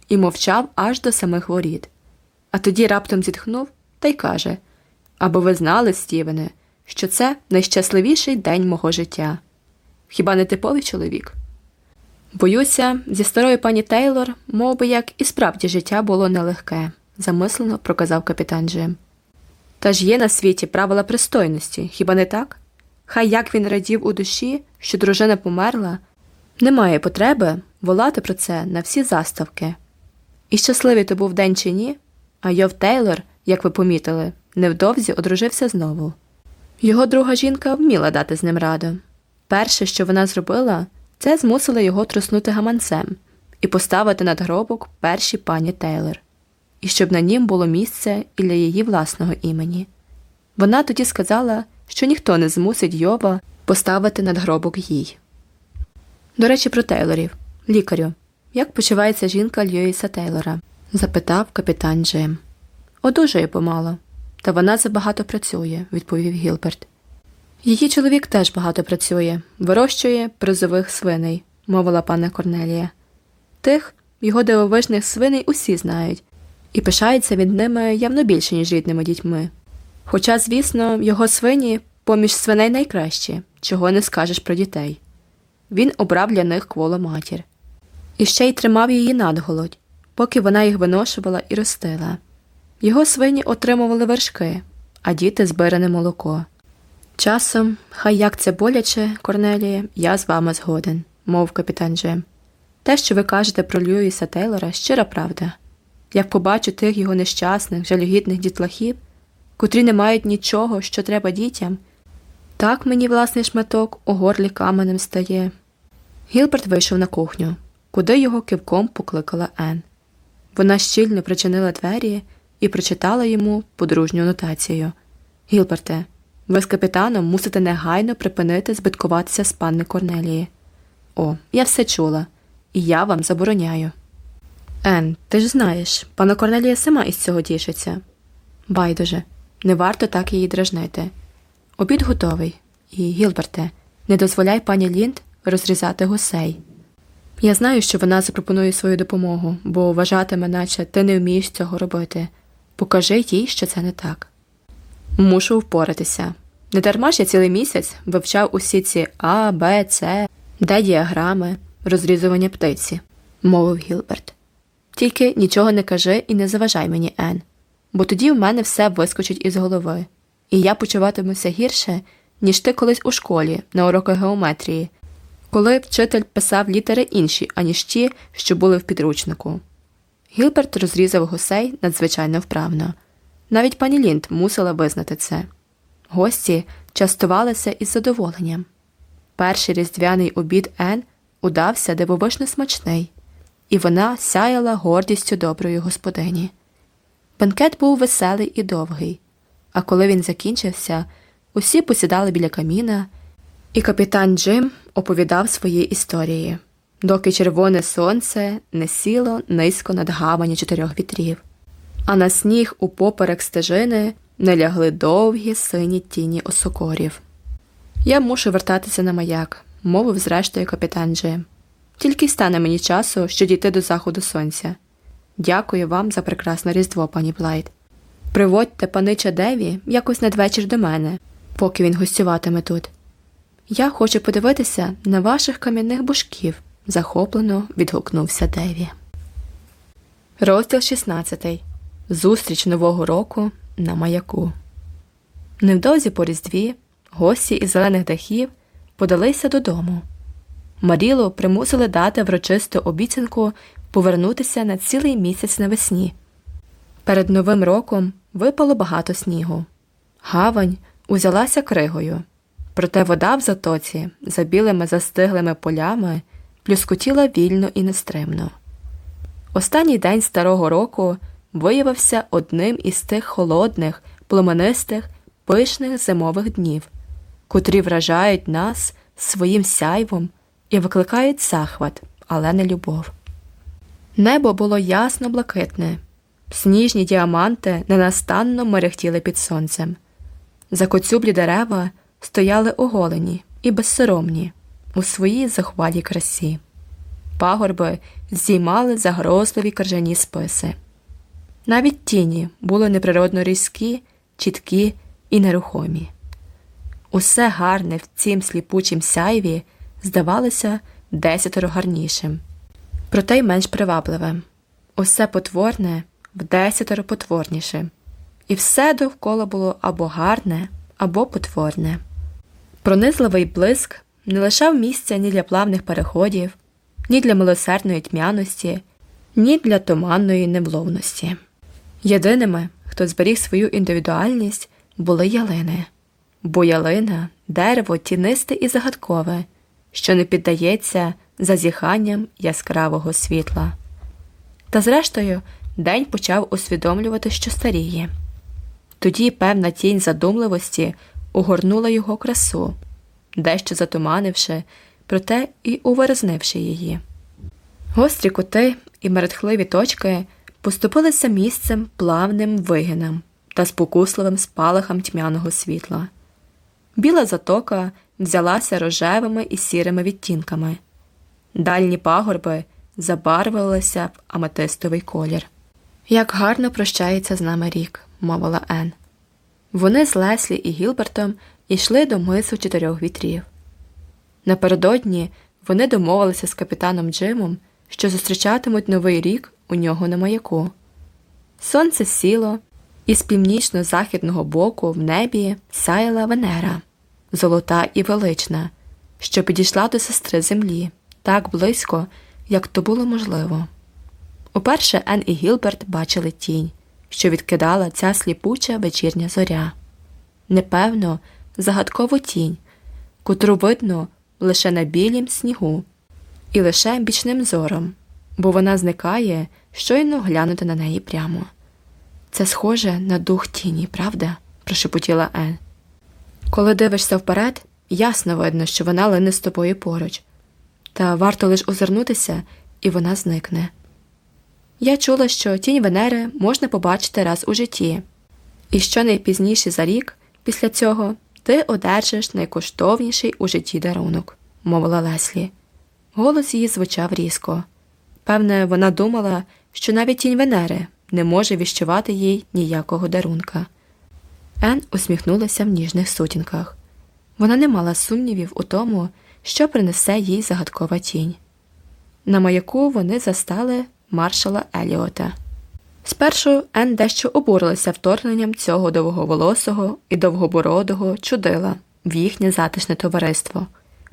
і мовчав аж до самих воріт. А тоді раптом зітхнув та й каже Або ви знали, Стівене, що це найщасливіший день мого життя. Хіба не типовий чоловік? Боюся, зі старої пані Тейлор, мов би як і справді життя було нелегке, замислено проказав капітан Джим. Та ж є на світі правила пристойності, хіба не так? Хай як він радів у душі, що дружина померла, немає потреби волати про це на всі заставки. І щасливий то був день чи ні, а Йов Тейлор, як ви помітили, невдовзі одружився знову. Його друга жінка вміла дати з ним раду. Перше, що вона зробила, це змусило його труснути гаманцем і поставити над гробок першій пані Тейлор, і щоб на нім було місце і для її власного імені. Вона тоді сказала, що ніхто не змусить Йова поставити над гробок їй. До речі, про Тейлорів, лікарю, як почувається жінка Льюіса Тейлора? запитав капітан Джим. Одужує помало, та вона забагато працює, відповів Гілберт. Її чоловік теж багато працює, вирощує призових свиней, мовила пана Корнелія. Тих його дивовижних свиней усі знають, і пишається від ними явно більше, ніж рідними дітьми. Хоча, звісно, його свині поміж свиней найкращі, чого не скажеш про дітей. Він обрав для них кволу матір. І ще й тримав її надголодь, поки вона їх виношувала і ростила. Його свині отримували вершки, а діти збиране молоко. Часом, хай як це боляче, Корнеліє, я з вами згоден, мов капітан Джим. Те, що ви кажете про Льюіса Тейлора, щира правда. Як побачу тих його нещасних, жалюгідних дітлахів, котрі не мають нічого, що треба дітям, так мені власний шматок у горлі каменем стає. Гілберт вийшов на кухню, куди його кивком покликала Ен. Вона щільно причинила двері і прочитала йому подружню нотацію. Гілберте, ви з капітаном мусите негайно припинити збиткуватися з панни Корнелії. О, я все чула, і я вам забороняю. Ен, ти ж знаєш, пана Корнелія сама із цього тішиться. Байдуже, не варто так її дражнити. Обід готовий, і, Гілберте, не дозволяй пані Лінд розрізати гусей. Я знаю, що вона запропонує свою допомогу, бо вважатиме, наче ти не вмієш цього робити. Покажи їй, що це не так. Мушу впоратися. Не дарма ж я цілий місяць вивчав усі ці А, Б, С, Д діаграми, розрізування птиці, мовив Гілберт. Тільки нічого не кажи і не заважай мені, Ен, бо тоді в мене все вискочить із голови, і я почуватимуся гірше, ніж ти колись у школі на уроках геометрії, коли вчитель писав літери інші, аніж ті, що були в підручнику. Гілберт розрізав гусей надзвичайно вправно. Навіть пані Лінд мусила визнати це. Гості частувалися із задоволенням. Перший різдвяний обід Ен удався дивовижно смачний, і вона сяяла гордістю доброї господині. Бенкет був веселий і довгий, а коли він закінчився, усі посідали біля каміна, і капітан Джим оповідав свої історії, доки червоне сонце не сіло низько над гавані чотирьох вітрів, а на сніг упоперек стежини не лягли довгі сині тіні осокорів. Я мушу вертатися на маяк, мовив зрештою капітан Джим. Тільки й стане мені часу, що дійти до заходу сонця. Дякую вам за прекрасне різдво, пані Блайт. Приводьте панича Деві якось надвечір до мене, поки він гостюватиме тут. Я хочу подивитися на ваших кам'яних бушків, захоплено відгукнувся Деві. Розділ 16. Зустріч Нового року на маяку. Невдовзі по різдві гості із зелених дахів подалися додому. Маріло примусили дати врочисту обіцянку повернутися на цілий місяць навесні. Перед Новим роком випало багато снігу. Гавань узялася кригою, проте вода в затоці за білими застиглими полями плюскотіла вільно і нестримно. Останній день старого року виявився одним із тих холодних, пломенистих, пишних зимових днів, котрі вражають нас своїм сяйвом і викликають захват, але не любов. Небо було ясно блакитне, сніжні діаманти ненастанно мерехтіли під сонцем. Закоцюблі дерева стояли оголені і безсоромні у своїй захвалій красі. Пагорби здіймали загрозливі крижані списи. Навіть тіні були неприродно різкі, чіткі і нерухомі. Усе гарне в цім сліпучім сяйві здавалося десятеро гарнішим, проте й менш привабливим. Усе потворне в десятеро потворнішим, і все довкола було або гарне, або потворне. Пронизливий блиск не лишав місця ні для плавних переходів, ні для милосердної тьмяності, ні для туманної невловності. Єдиними, хто зберіг свою індивідуальність, були ялини, бо ялина дерево тінисте і загадкове, що не піддається зазіханням яскравого світла. Та, зрештою, день почав усвідомлювати, що старіє. Тоді певна тінь задумливості угорнула його красу, дещо затуманивши, проте і увиразнивши її. Гострі кути і мерехтливі точки поступилися місцем плавним вигинам та спокусливим спалахам тьмяного світла. Біла затока взялася рожевими і сірими відтінками, дальні пагорби забарвилися в аметистовий колір. Як гарно прощається з нами рік, мовила Ен. Вони з Леслі і Гілбертом йшли до мису чотирьох вітрів. Напередодні вони домовилися з капітаном Джимом, що зустрічатимуть новий рік у нього на маяку. Сонце сіло, і з північно-західного боку в небі сяяла Венера, золота і велична, що підійшла до сестри землі так близько, як то було можливо. Уперше Ен і Гілберт бачили тінь, що відкидала ця сліпуча вечірня зоря. Непевно, загадкову тінь, котру видно лише на білім снігу, і лише бічним зором, бо вона зникає, щойно глянути на неї прямо. Це схоже на дух тіні, правда? прошепотіла Ен. Коли дивишся вперед, ясно видно, що вона лине з тобою поруч, та варто лише озирнутися, і вона зникне. Я чула, що тінь Венери можна побачити раз у житті, і що найпізніше за рік після цього ти одержиш найкоштовніший у житті дарунок, мовила Леслі. Голос її звучав різко. Певне, вона думала, що навіть тінь Венери не може віщувати їй ніякого дарунка. Ен усміхнулася в ніжних сутінках. Вона не мала сумнівів у тому, що принесе їй загадкова тінь. На маяку вони застали маршала Еліота. Спершу Ен дещо обурилася вторгненням цього довговолосого і довгобородого чудила в їхнє затишне товариство.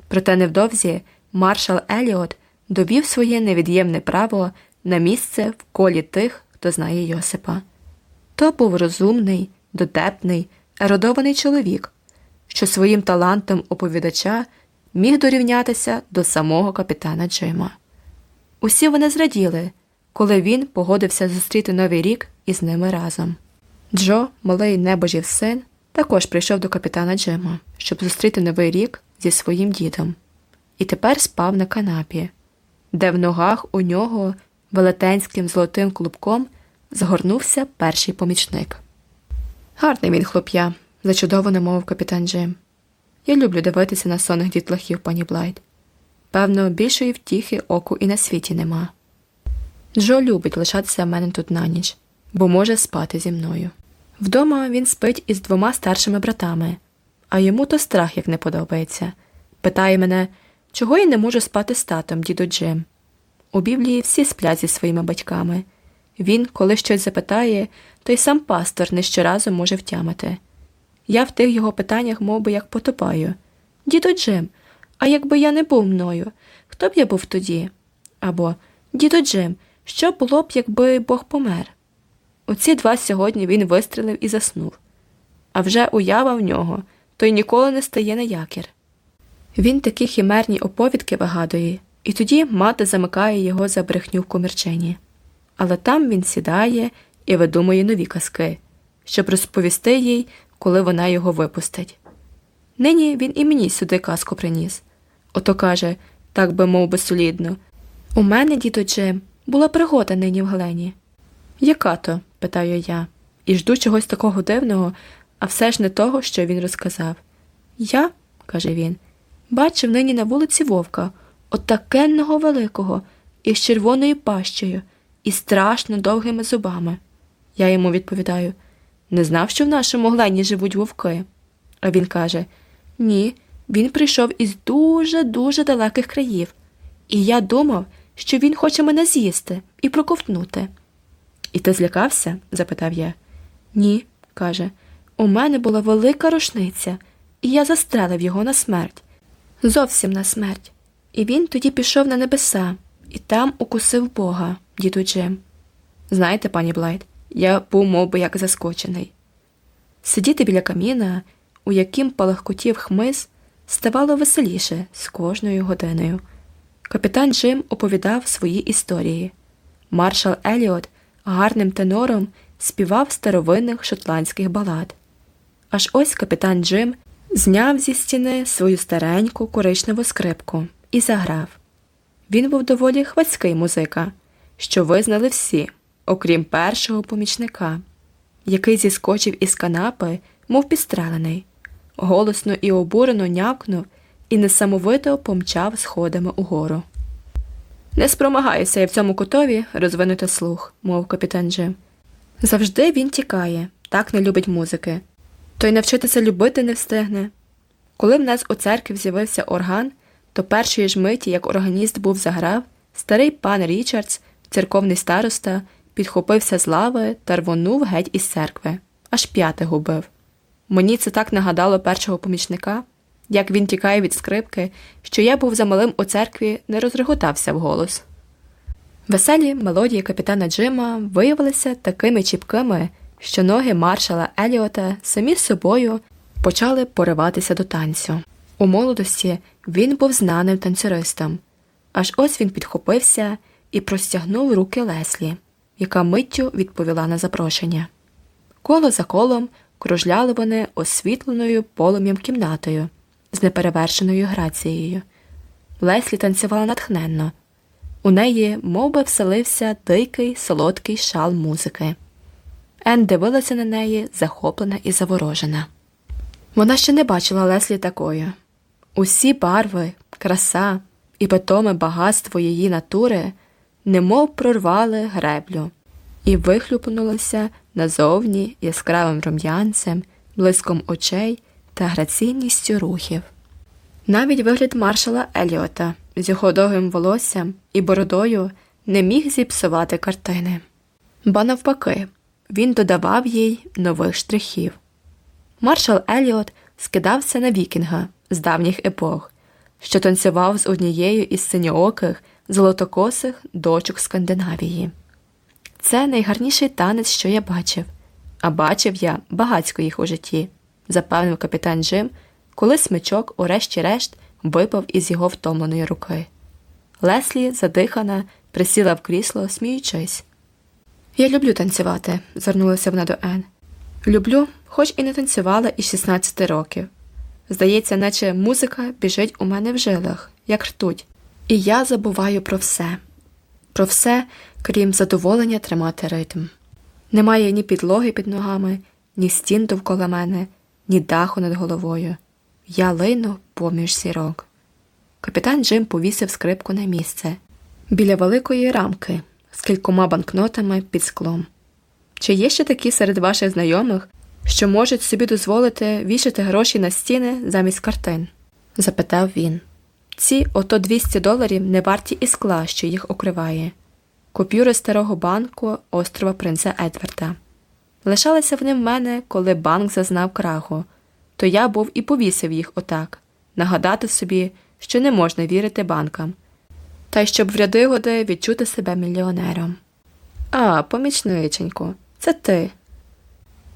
Проте невдовзі маршал Еліот довів своє невід'ємне право на місце в колі тих, хто знає Йосипа. То був розумний, дотепний, еродований чоловік, що своїм талантом оповідача міг дорівнятися до самого капітана Джима. Усі вони зраділи, коли він погодився зустріти новий рік із ними разом. Джо, малий небожів син, також прийшов до капітана Джима, щоб зустріти новий рік зі своїм дідом, і тепер спав на канапі, де в ногах у нього велетенським золотим клубком згорнувся перший помічник. Гарний він хлоп'я, зачудовано мовив капітан Джим. Я люблю дивитися на сонних дітлахів, пані Блайт. Певно, більшої втіхи оку і на світі нема. Джо любить лишатися в мене тут на ніч, бо може спати зі мною. Вдома він спить із двома старшими братами, а йому то страх як не подобається. Питає мене, чого я не можу спати з татом, діду Джим. У Біблії всі сплять зі своїми батьками. Він, коли щось запитає, то й сам пастор не щоразу може втямити. Я в тих його питаннях мов би, як потопаю. Діду Джим, а якби я не був мною, хто б я був тоді? Або Діду Джим, що було б, якби Бог помер? Оці два сьогодні він вистрелив і заснув. А вже уява в нього, той ніколи не стає на якір. Він такі хімерні оповідки вигадує, і тоді мати замикає його за брехню в комірчині. Але там він сідає і видумує нові казки, щоб розповісти їй, коли вона його випустить. Нині він і мені сюди казку приніс. Ото каже, так би мов би солідно. У мене, діду Джим, була пригода нині в Глені. Яка то? питаю я, і жду чогось такого дивного, а все ж не того, що він розказав. Я, каже він, бачив нині на вулиці вовка, отакенного великого, із червоною пащею, і страшно довгими зубами. Я йому відповідаю не знав, що в нашому глені живуть вовки. А він каже Ні, він прийшов із дуже дуже далеких країв, і я думав, що він хоче мене з'їсти і проковтнути. І ти злякався? запитав я. Ні, каже, у мене була велика рушниця, і я застрелив його на смерть. Зовсім на смерть. І він тоді пішов на небеса і там укусив Бога, діду Джим. Знаєте, пані Блайт, я був мов би, як заскочений. Сидіти біля каміна, у яким палахкотів хмиз, ставало веселіше з кожною годиною. Капітан Джим оповідав свої історії. Маршал Еліот гарним тенором співав старовинних шотландських балад. Аж ось капітан Джим зняв зі стіни свою стареньку коричневу скрипку і заграв. Він був доволі хвацький музика, що визнали всі, окрім першого помічника, який зіскочив із канапи, мов підстрелений, голосно і обурено нявкнув і несамовито помчав сходами угору. Не спромагаюся я в цьому котові розвинути слух, мов капітан Джим. Завжди він тікає, так не любить музики. То й навчитися любити не встигне. Коли в нас у церкві з'явився орган, то першої ж миті, як органіст був заграв, старий пан Річардс, церковний староста, підхопився з лави та рвонув геть із церкви, аж п'яте губив. Мені це так нагадало першого помічника, як він тікає від скрипки, що я був замалим у церкві, не розреготався вголос. Веселі мелодії капітана Джима виявилися такими чіпкими, що ноги маршала Еліота самі з собою почали пориватися до танцю. У молодості він був знаним танцюристом, аж ось він підхопився і простягнув руки Леслі, яка миттю відповіла на запрошення. Коло за колом кружляли вони освітленою полум'ям кімнатою з неперевершеною грацією. Леслі танцювала натхненно. У неї мов би, вселився дикий солодкий шал музики. Ен дивилася на неї, захоплена і заворожена. Вона ще не бачила Леслі такою. Усі барви, краса і питоме багатство її натури немов прорвали греблю і вихлюпнулося назовні яскравим рум'янцем, блиском очей та граційністю рухів. Навіть вигляд маршала Еліота з його довгим волоссям і бородою не міг зіпсувати картини, ба навпаки, він додавав їй нових штрихів. Маршал Еліот скидався на вікінга з давніх епох, що танцював з однією із синьооких, золотокосих дочок Скандинавії. Це найгарніший танець, що я бачив, а бачив я багацько їх у житті, запевнив капітан Джим, коли смичок, урешті-решт, випав із його втомленої руки. Леслі, задихана, присіла в крісло, сміючись. Я люблю танцювати, звернулася вона до Ен. Люблю, хоч і не танцювала із 16 років. Здається, наче музика біжить у мене в жилах, як ртуть, і я забуваю про все, про все, крім задоволення тримати ритм. Немає ні підлоги під ногами, ні стін довкола мене, ні даху над головою. Я лину поміж сірок. Капітан Джим повісив скрипку на місце біля великої рамки з кількома банкнотами під склом. Чи є ще такі серед ваших знайомих, що можуть собі дозволити вішати гроші на стіни замість картин? запитав він. Ці ото 200 доларів не варті і скла, що їх окриває, купюри старого банку острова принца Едварда. Лишалися вони в мене, коли банк зазнав краху, то я був і повісив їх отак, нагадати собі, що не можна вірити банкам, та й щоб в ряди годи відчути себе мільйонером. А, помічниченько, це ти.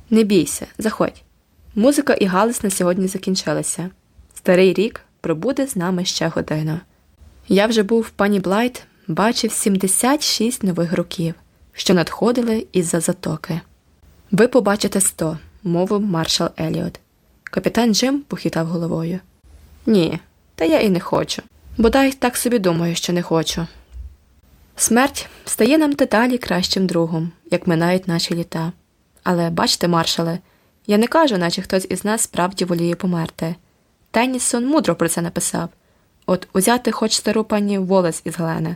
Не бійся, заходь. Музика і галас на сьогодні закінчилися. Старий рік пробуде з нами ще годину. Я вже був в пані Блайт, бачив 76 нових років, що надходили із-за затоки. Ви побачите сто, мовив маршал Еліот. Капітан Джим похитав головою. Ні, та я і не хочу. Бодай так собі думаю, що не хочу. Смерть стає нам дедалі кращим другом, як минають наші літа. Але бачте, маршале, я не кажу, наче хтось із нас справді воліє померти. Теннісон мудро про це написав от узяти хоч стару пані Волес із Глена.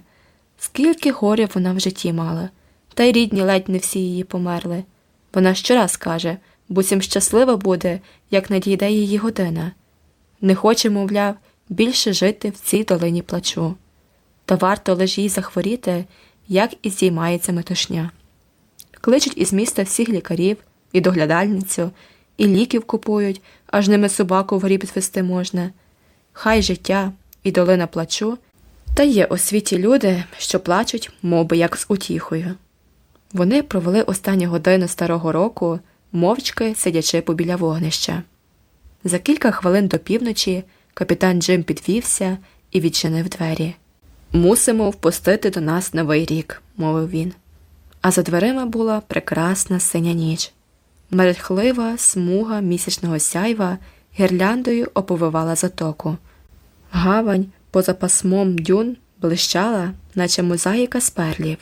Скільки горя вона в житті мала, та й рідні ледь не всі її померли. Вона щораз каже, буцім щаслива буде, як надійде її година. Не хоче, мовляв, більше жити в цій долині плачу. Та варто лиш їй захворіти, як і здіймається метушня. Кличуть із міста всіх лікарів, і доглядальницю, і ліків купують, аж ними собаку в горі підвести можна. Хай життя і долина плачу, та є у світі люди, що плачуть, мов би, як з утіхою. Вони провели останню годину старого року, мовчки сидячи побіля вогнища. За кілька хвилин до півночі капітан Джим підвівся і відчинив двері. Мусимо впустити до нас новий рік, мовив він. А за дверима була прекрасна синя ніч. Мерехлива смуга місячного сяйва гірляндою оповивала затоку. Гавань поза пасмом дюн блищала, наче мозаїка з перлів.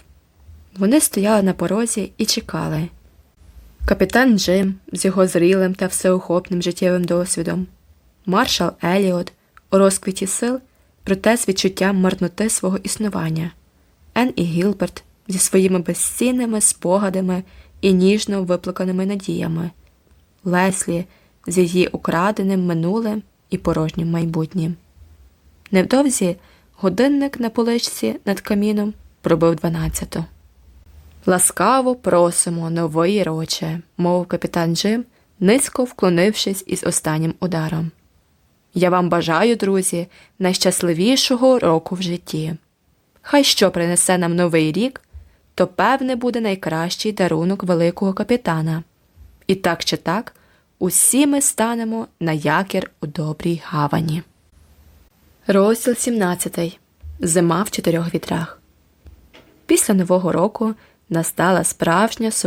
Вони стояли на порозі і чекали. Капітан Джим з його зрілим та всеохопним життєвим досвідом, маршал Еліот у розквіті сил, проте з відчуттям марноти свого існування, Ен і Гілберт зі своїми безцінними спогадами і ніжно виплаканими надіями, Леслі з її украденим минулим і порожнім майбутнім. Невдовзі годинник на поличці над каміном пробив дванадцяту. Ласкаво просимо, новий роче, мов капітан Джим, низько вклонившись із останнім ударом. Я вам бажаю, друзі, найщасливішого року в житті. Хай що принесе нам новий рік, то певне буде найкращий дарунок великого капітана. І так чи так, усі ми станемо на якір у добрій гавані. Розділ 17. Зима в чотирьох вітрах. Після Нового року настала справжня